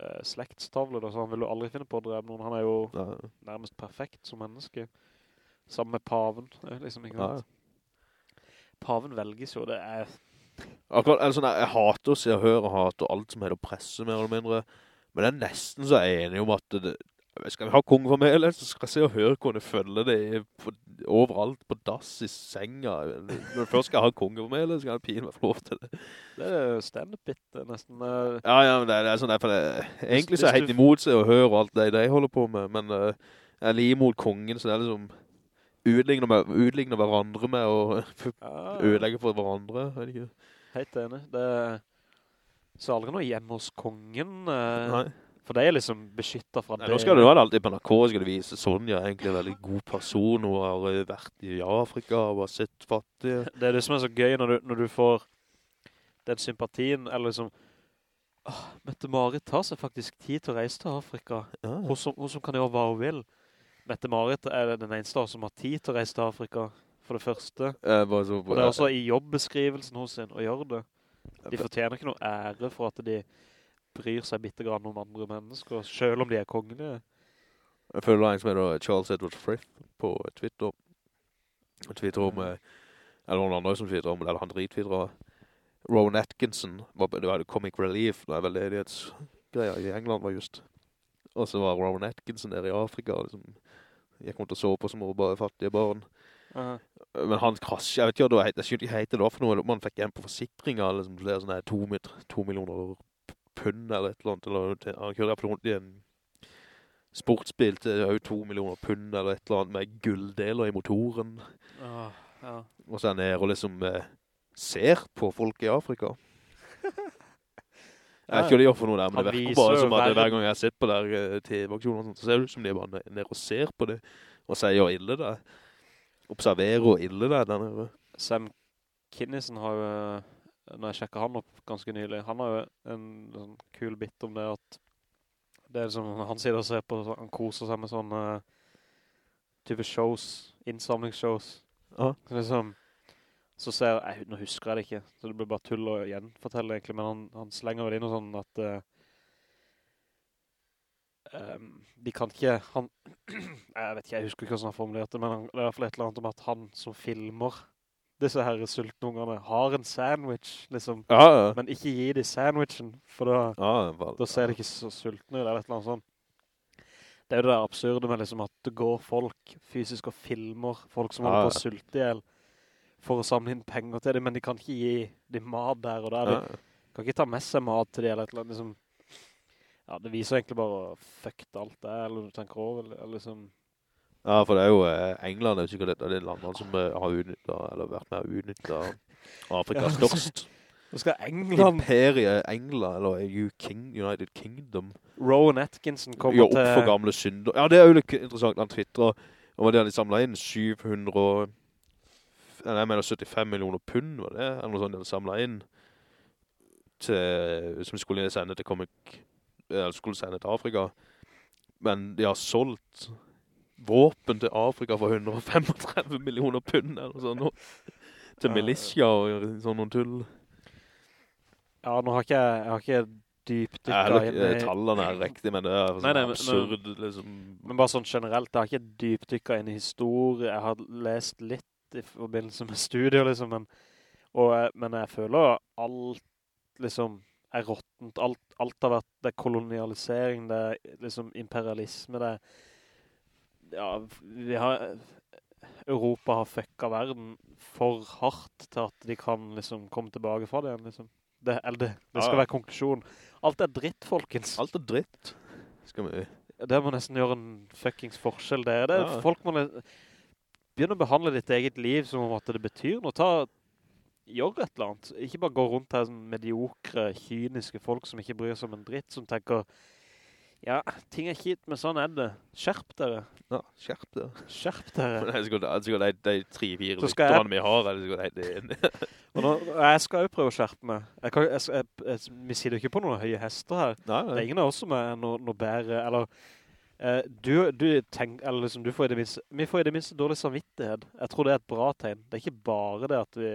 uh, slektstavle, da, så han vil jo aldri finne på å drepe noen. Han er jo Ja, nærmest perfekt som menneske. Sammen med paven, eh, liksom, ikke ja. Paven velges jo, det er... Akkurat, eller sånn, jeg jeg hater å si og høre og hater alt som heter presse, mer eller mindre. Men det er nesten så jeg er enig om at det, skal vi ha kongefamilie, så skal jeg se og høre jeg følger det på, overalt, på dass, i senga. Når jeg først skal ha kong for meg, eller skal jeg pine meg få lov til det. Det er stand-up-bit, nesten. eh, Ja, ja, men det, er- det er sånn, derfor det, egentlig så er jeg helt imot seg og høre alt det de holder på med, men uh, jeg er lige imot kongen, så det er liksom utligner, med, utligner hverandre med å *laughs* ødelegge for hverandre, vet ikke. Helt enig. Det er så aldri noe hjemme hos kongen. Uh, Nei. For det er liksom beskyttet fra Nei, det. nå skal det jo alltid på NRK, skal det vise Sonja er egentlig en veldig god person, hun har eh, vært i Afrika og har sett fattige. Det er det som er så gøy når du, når du får den sympatien, eller liksom, åh, Mette-Marit tar seg faktisk tid til å reise til Afrika. Ja, Hun som, hun som kan gjøre hva hun vil. Mette-Marit er den eneste som har tid til å reise til Afrika, for det første. Eh, bare så, Og det er også i jobbeskrivelsen hos sin å gjøre det. De fortjener ikke noe ære for at de bryr seg bitte grann om andre mennesker, selv om de er kongene. Jeg føler en som heter Charles Edward Frith på Twitter. Twitter om, eh, eller noen andre som twitter om, eller han drittwitter Rowan Atkinson, var, det var Comic Relief, det er veldedighetsgreier i England var just. Og så var Rowan Atkinson der i Afrika, liksom, jeg kom til å sove på som bare fattige barn. Uh, Men han krasj, jeg vet ikke hva det het, jeg skjønte ikke hva det for noe, man fikk hjem på forsikringer, liksom det er sånn her to, to millioner pund eller et eller annet, eller han kjører opp rundt i en sportsbil til jo 2 millioner pund eller et eller annet med gulldeler i motoren, Ah, ja. og så er han nede og liksom eh, ser på folk i Afrika. *laughs* Jeg vet ikke hva de gjør for noe der, men Han det virker bare som at hver gang jeg sett på der eh, TV-aksjoner, så ser det ut som de bare nede og ser på det, og sier hvor ille det er. Observerer og ille det er der nede. Sam Kinnison har jo, eh, når jeg sjekket han opp ganske nylig, han har jo en sånn kul bit om det at det er som han sier og ser på, han koser seg med sånne type shows, innsamlingsshows. Ja. Så liksom, så ser jeg, nå husker jeg det ikke, så det blir bare tull å gjenfortelle egentlig, men han, han slenger vel inn og sånn at uh, um, de kan ikke, han, *clears throat* jeg vet ikke, jeg husker ikke hvordan han formulerte det, men han, det er i hvert fall et eller annet om at han som filmer disse her sultne ungene har en sandwich, liksom, Ja, ja. men ikke gi de sandwichen, for da, Ja, bare, da ser de ikke så sultne ut, eller et eller annet sånt. Det er jo det der absurde med liksom at det går folk fysisk og filmer folk som holder på å sulte ihjel for å samle inn penger til dem, men de kan ikke gi dem mat der og der. De kan ikke ta med seg mat til dem eller et eller annet. Liksom. Ja, det viser egentlig bare fucked alt det, eller du tenker over, eller liksom... Ja, for det er jo eh, England, er sikkert et av de landene som eh, har utnyttet, eller vært med å utnytte Afrika størst. *laughs* Nå skal England... Imperiet England, eller King, United Kingdom, Rowan Atkinson kommer gjør opp til... for gamle synder. Ja, det er jo litt interessant, han twitterer og det de samlet inn 700, nei, jeg mener 75 millioner pund, var det? Eller noe sånt de hadde samlet inn, til, som skulle sende til Comic, eller skulle sende til Afrika. Men de har solgt våpen til Afrika for 135 millioner pund, eller sånn, til militia og sånn noen tull. Ja, nå har ikke jeg, har ikke Jeg dypdykket inn i... tallene er riktig, men det er Nei, sånn nei, men- absurd, liksom. Men bare sånn generelt, jeg har ikke dypdykket inn i historie. Jeg har lest litt i forbindelse med studier, liksom, men, og, men jeg føler alt, liksom, er råttent. Alt, alt har vært, det er kolonialisering, det er liksom imperialisme, det er, ja, vi har, Europa har fucka verden for hardt til at de kan liksom komme tilbake fra det igjen, liksom. Det, eller det, det skal Ja. være konklusjon. Alt er dritt, folkens. Alt er dritt. Skal vi... Det må nesten gjøre en fuckings forskjell det. er det. Ja. Folk må begynne å behandle ditt eget liv som om at det betyr noe. Ta, gjør et eller annet. Ikke bare gå rundt her som mediokre, kyniske folk som ikke bryr seg om en dritt, som tenker, ja, ting er kjipt, men sånn er det. Skjerp dere. Ja, skjerp dere. Skjerp dere. Men det er det sikkert de, tre-fire lytterne vi har, er det sikkert helt enig. Og nå, jeg skal jo prøve å skjerpe meg. Jeg kan, jeg, jeg, jeg, vi sier jo ikke på noen høye hester her. Nei, Det er ingen av oss som er noe, noe bedre, eller eh, du, du tenk, eller liksom, du får det minste, vi får i det minste dårlig samvittighet. Jeg tror det er et bra tegn. Det er ikke bare det at vi,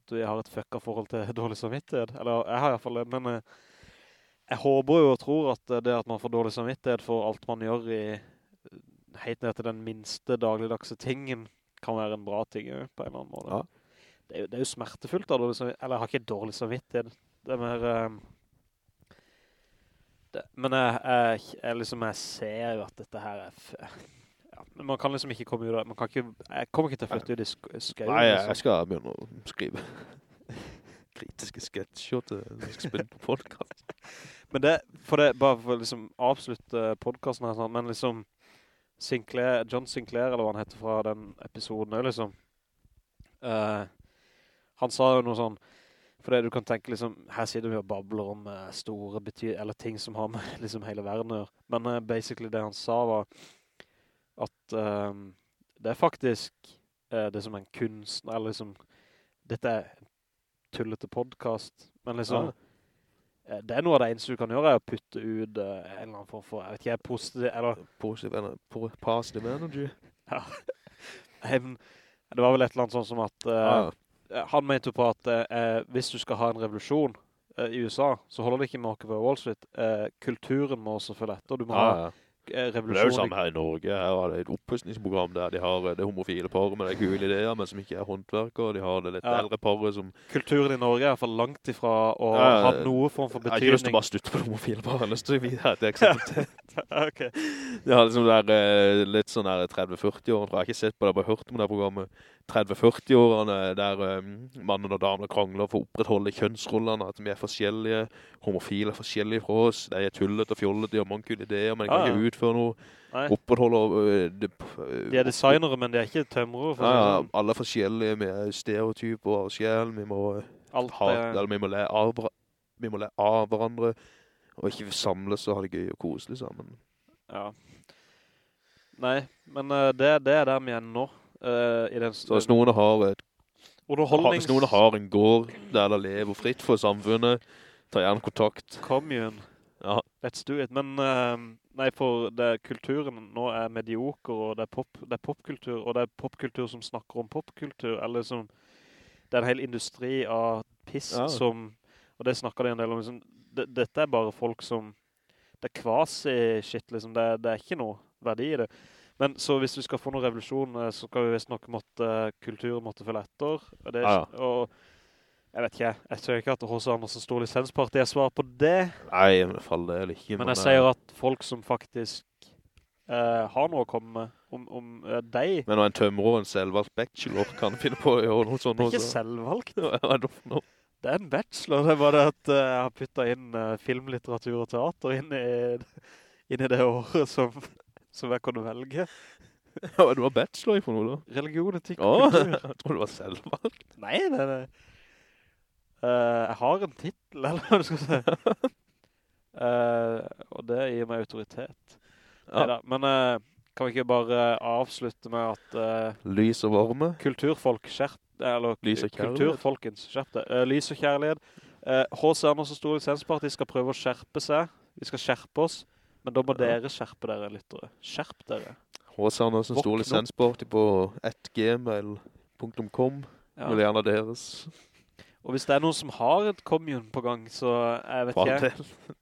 at vi har et fucka forhold til *laughs* dårlig samvittighet. Eller, jeg har i hvert fall det, men eh, jeg håper jo og tror at eh, det at man får dårlig samvittighet for alt man gjør i, helt ned til den minste dagligdagse tingen, kan være en bra ting jo, på en eller annen måte. Ja. Det, er jo, det er jo smertefullt da, eller jeg har ikke dårlig samvittighet. Det er mer... Um, det, men jeg, jeg, jeg, liksom, jeg ser jo at dette her er... Ja, man kan liksom ikke komme ut av... Man kan ikke, jeg kommer ikke til å flytte ut i sk skøyen. Nei, jeg, liksom. jeg skal begynne å skrive *laughs* kritiske sketsjer til jeg skal spille på podcast. Men det, for det, bare for å liksom avslutte podcasten her, sånn, men liksom Sinclair, John Sinclair, eller hva han heter fra den episoden, liksom, uh, han sa jo noe sånn, for det du kan tenke liksom, her sitter vi og babler om uh, store betyr, eller ting som har med *laughs* liksom hele verden å. Men uh, basically det han sa var at det er faktisk det som en kunst, eller liksom, dette er en tullete podcast, men liksom, eh, det er noe av det eneste du kan gjøre er å putte ut uh, en eller annen form for, jeg vet ikke, positiv, eller Positive, eller positive energy. *laughs* Em, det var vel et eller annet sånn som at uh, ah. han mente jo på at uh, hvis du skal ha en revolusjon eh, i USA, så holder det ikke med å okkupere Wall Street. Eh, kulturen må også følge etter. Du må ja, ha ja. Eh, Det er jo revolusjon. samme her i Norge. Her har de et oppussningsprogram der de har eh, det homofile paret med de kule ideer, men som ikke er håndverker. De har det litt Ja. eldre paret som... Kulturen i Norge er i langt ifra å Ja, ha noe form for betydning. Jeg har ikke lyst til å bare stutte på det homofile paret. Jeg har lyst til å vite et eksempel til. Ok. De har liksom der, eh, litt sånn der 30-40-årene, tror jeg. Jeg har ikke sett på det, jeg har bare hørt om det programmet. 30-40-årene der eh, mannen og damene krangler for å opprettholde kjønnsrollene, at vi er forskjellige, homofile er forskjellige fra oss, de er tullet og fjollet, de har mange kule ideer, men de kan Ja, ja. ikke utføre noe, Nei. opprettholder... Uh, de, uh, De er designere, men de er ikke tømrere. For Ja, ja, sånn. alle er forskjellige, vi er stereotyper og sjel, vi må Alt ha, er, eller vi må le av, vi må le av hverandre, og ikke samles og ha det gøy og koselig sammen. ja. Nei, men det, det er der vi er nå. Eh, I den Så hvis noen har et underholdnings... Hvis noen har en gård der de lever fritt for samfunnet, ta gjerne kontakt. Commune. Ja, Let's do it. Men uh, nei, for det, kulturen nå er medioker, og det er, pop, det er popkultur, og det er popkultur som snakker om popkultur, eller som, det er en hel industri av piss Ja. som, og det snakker de en del om, liksom, det, dette er bare folk som, det er kvasi-shit, liksom, det, det er ikke noe verdi i det. Men så hvis vi skal få noen revolusjon, eh, så skal vi visst nok måtte, kulturen måtte følge etter, og det, Ja, og jeg vet ikke, jeg tror ikke at H.C. Andersen stor lisensparti er svar på det, nei, i hvert fall det er ikke. men jeg sier at folk som faktisk eh, har noe å komme med om, om eh, deg, Men når en tømmer og en selvvalgt bachelor kan finne på å gjøre noe sånt det er ikke selvvalgt. *laughs* Ja. Det er en bachelor, det er bare det at uh, jeg har puttet inn uh, filmlitteratur og teater inn i, *laughs* inn i det året som, som jeg kunne velge. *laughs* Ja, du var bachelor i for noe da? Religion, etikk og kultur. *laughs* jeg tror du var selvvalgt. Nei, nei, nei. Uh, jeg har en titel, *laughs* eller hva du skal si. Uh, og det gir meg autoritet. Ja. Neida, men uh, kan vi ikke bare avslutte med at Lys og varme. kulturfolk skjerp, eller Lys og kulturfolkens skjerp det. Lys og kjærlighet. H.C. Andersen Stor Lisensparti skal prøve å skjerpe seg. Vi skal skjerpe oss. Men da må dere skjerpe dere, lyttere. Skjerp dere. H.C. Andersen stor opp. lisensparty på 1gmail.com. Ja. Vil gjerne deres. Og hvis det er noen som har et commune på gang, så jeg vet ikke,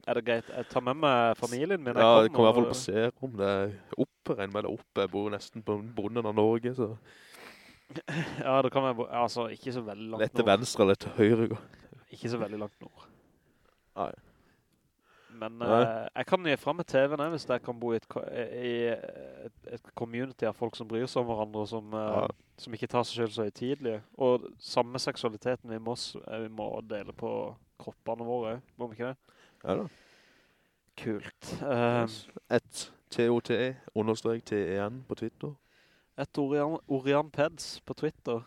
er det greit. Jeg tar med meg familien min. Ja, Jeg kommer i hvert fall på serum. det er oppe, regner med det oppe. Jeg bor nesten på bonden av Norge, så *laughs* Ja, det kan være, altså ikke så veldig langt nord. litt til venstre, litt til høyre. Ikke så veldig langt nord. Nei. Men eh, jeg kan gi frem med TV-en hvis jeg kan bo i et, i et, et community av folk som bryr seg om hverandre, som, uh, Ja. som ikke tar seg selv så høytidlige. Og samme seksualiteten vi må, eh, vi må dele på kroppene våre, må vi ikke det? Ja da. Kult. Eh, Et TOT, understrek TEN på Twitter. et Orian, Orian Peds på Twitter.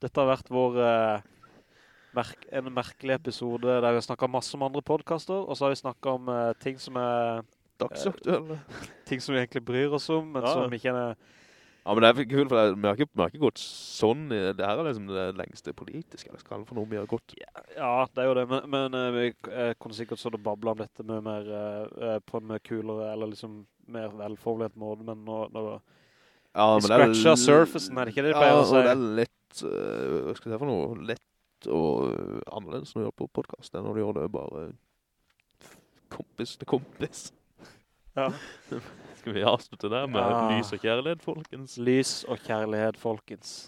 Dette har vært vår eh, merk, en merkelig episode der vi har snakket masse om andre podcaster, og så har vi snakket om uh, ting som er Dagsaktuelle. *laughs* ting som vi egentlig bryr oss om, men Ja, ja. som ikke er... Ja, men det er kult, for det- vi har ikke, har gått sånn. Det her er liksom det lengste politiske, eller skal for noe vi har gått. Ja, det er jo det, men, men uh, vi eh, kunne sikkert så det bablet om dette med mer, eh, eh, på en mer kulere, eller liksom mer velformulert måte, men nå, nå Ja, Vi scratcher surfacen, er det ikke det de ja, pleier å si? og det er litt, hva skal jeg si for noe, og eh, annerledes når du gjør på podcast enn når du gjør det bare kompis til kompis. Ja. *laughs* Skal vi avslutte der med ja. lys og kjærlighet, folkens? Lys og kjærlighet, folkens.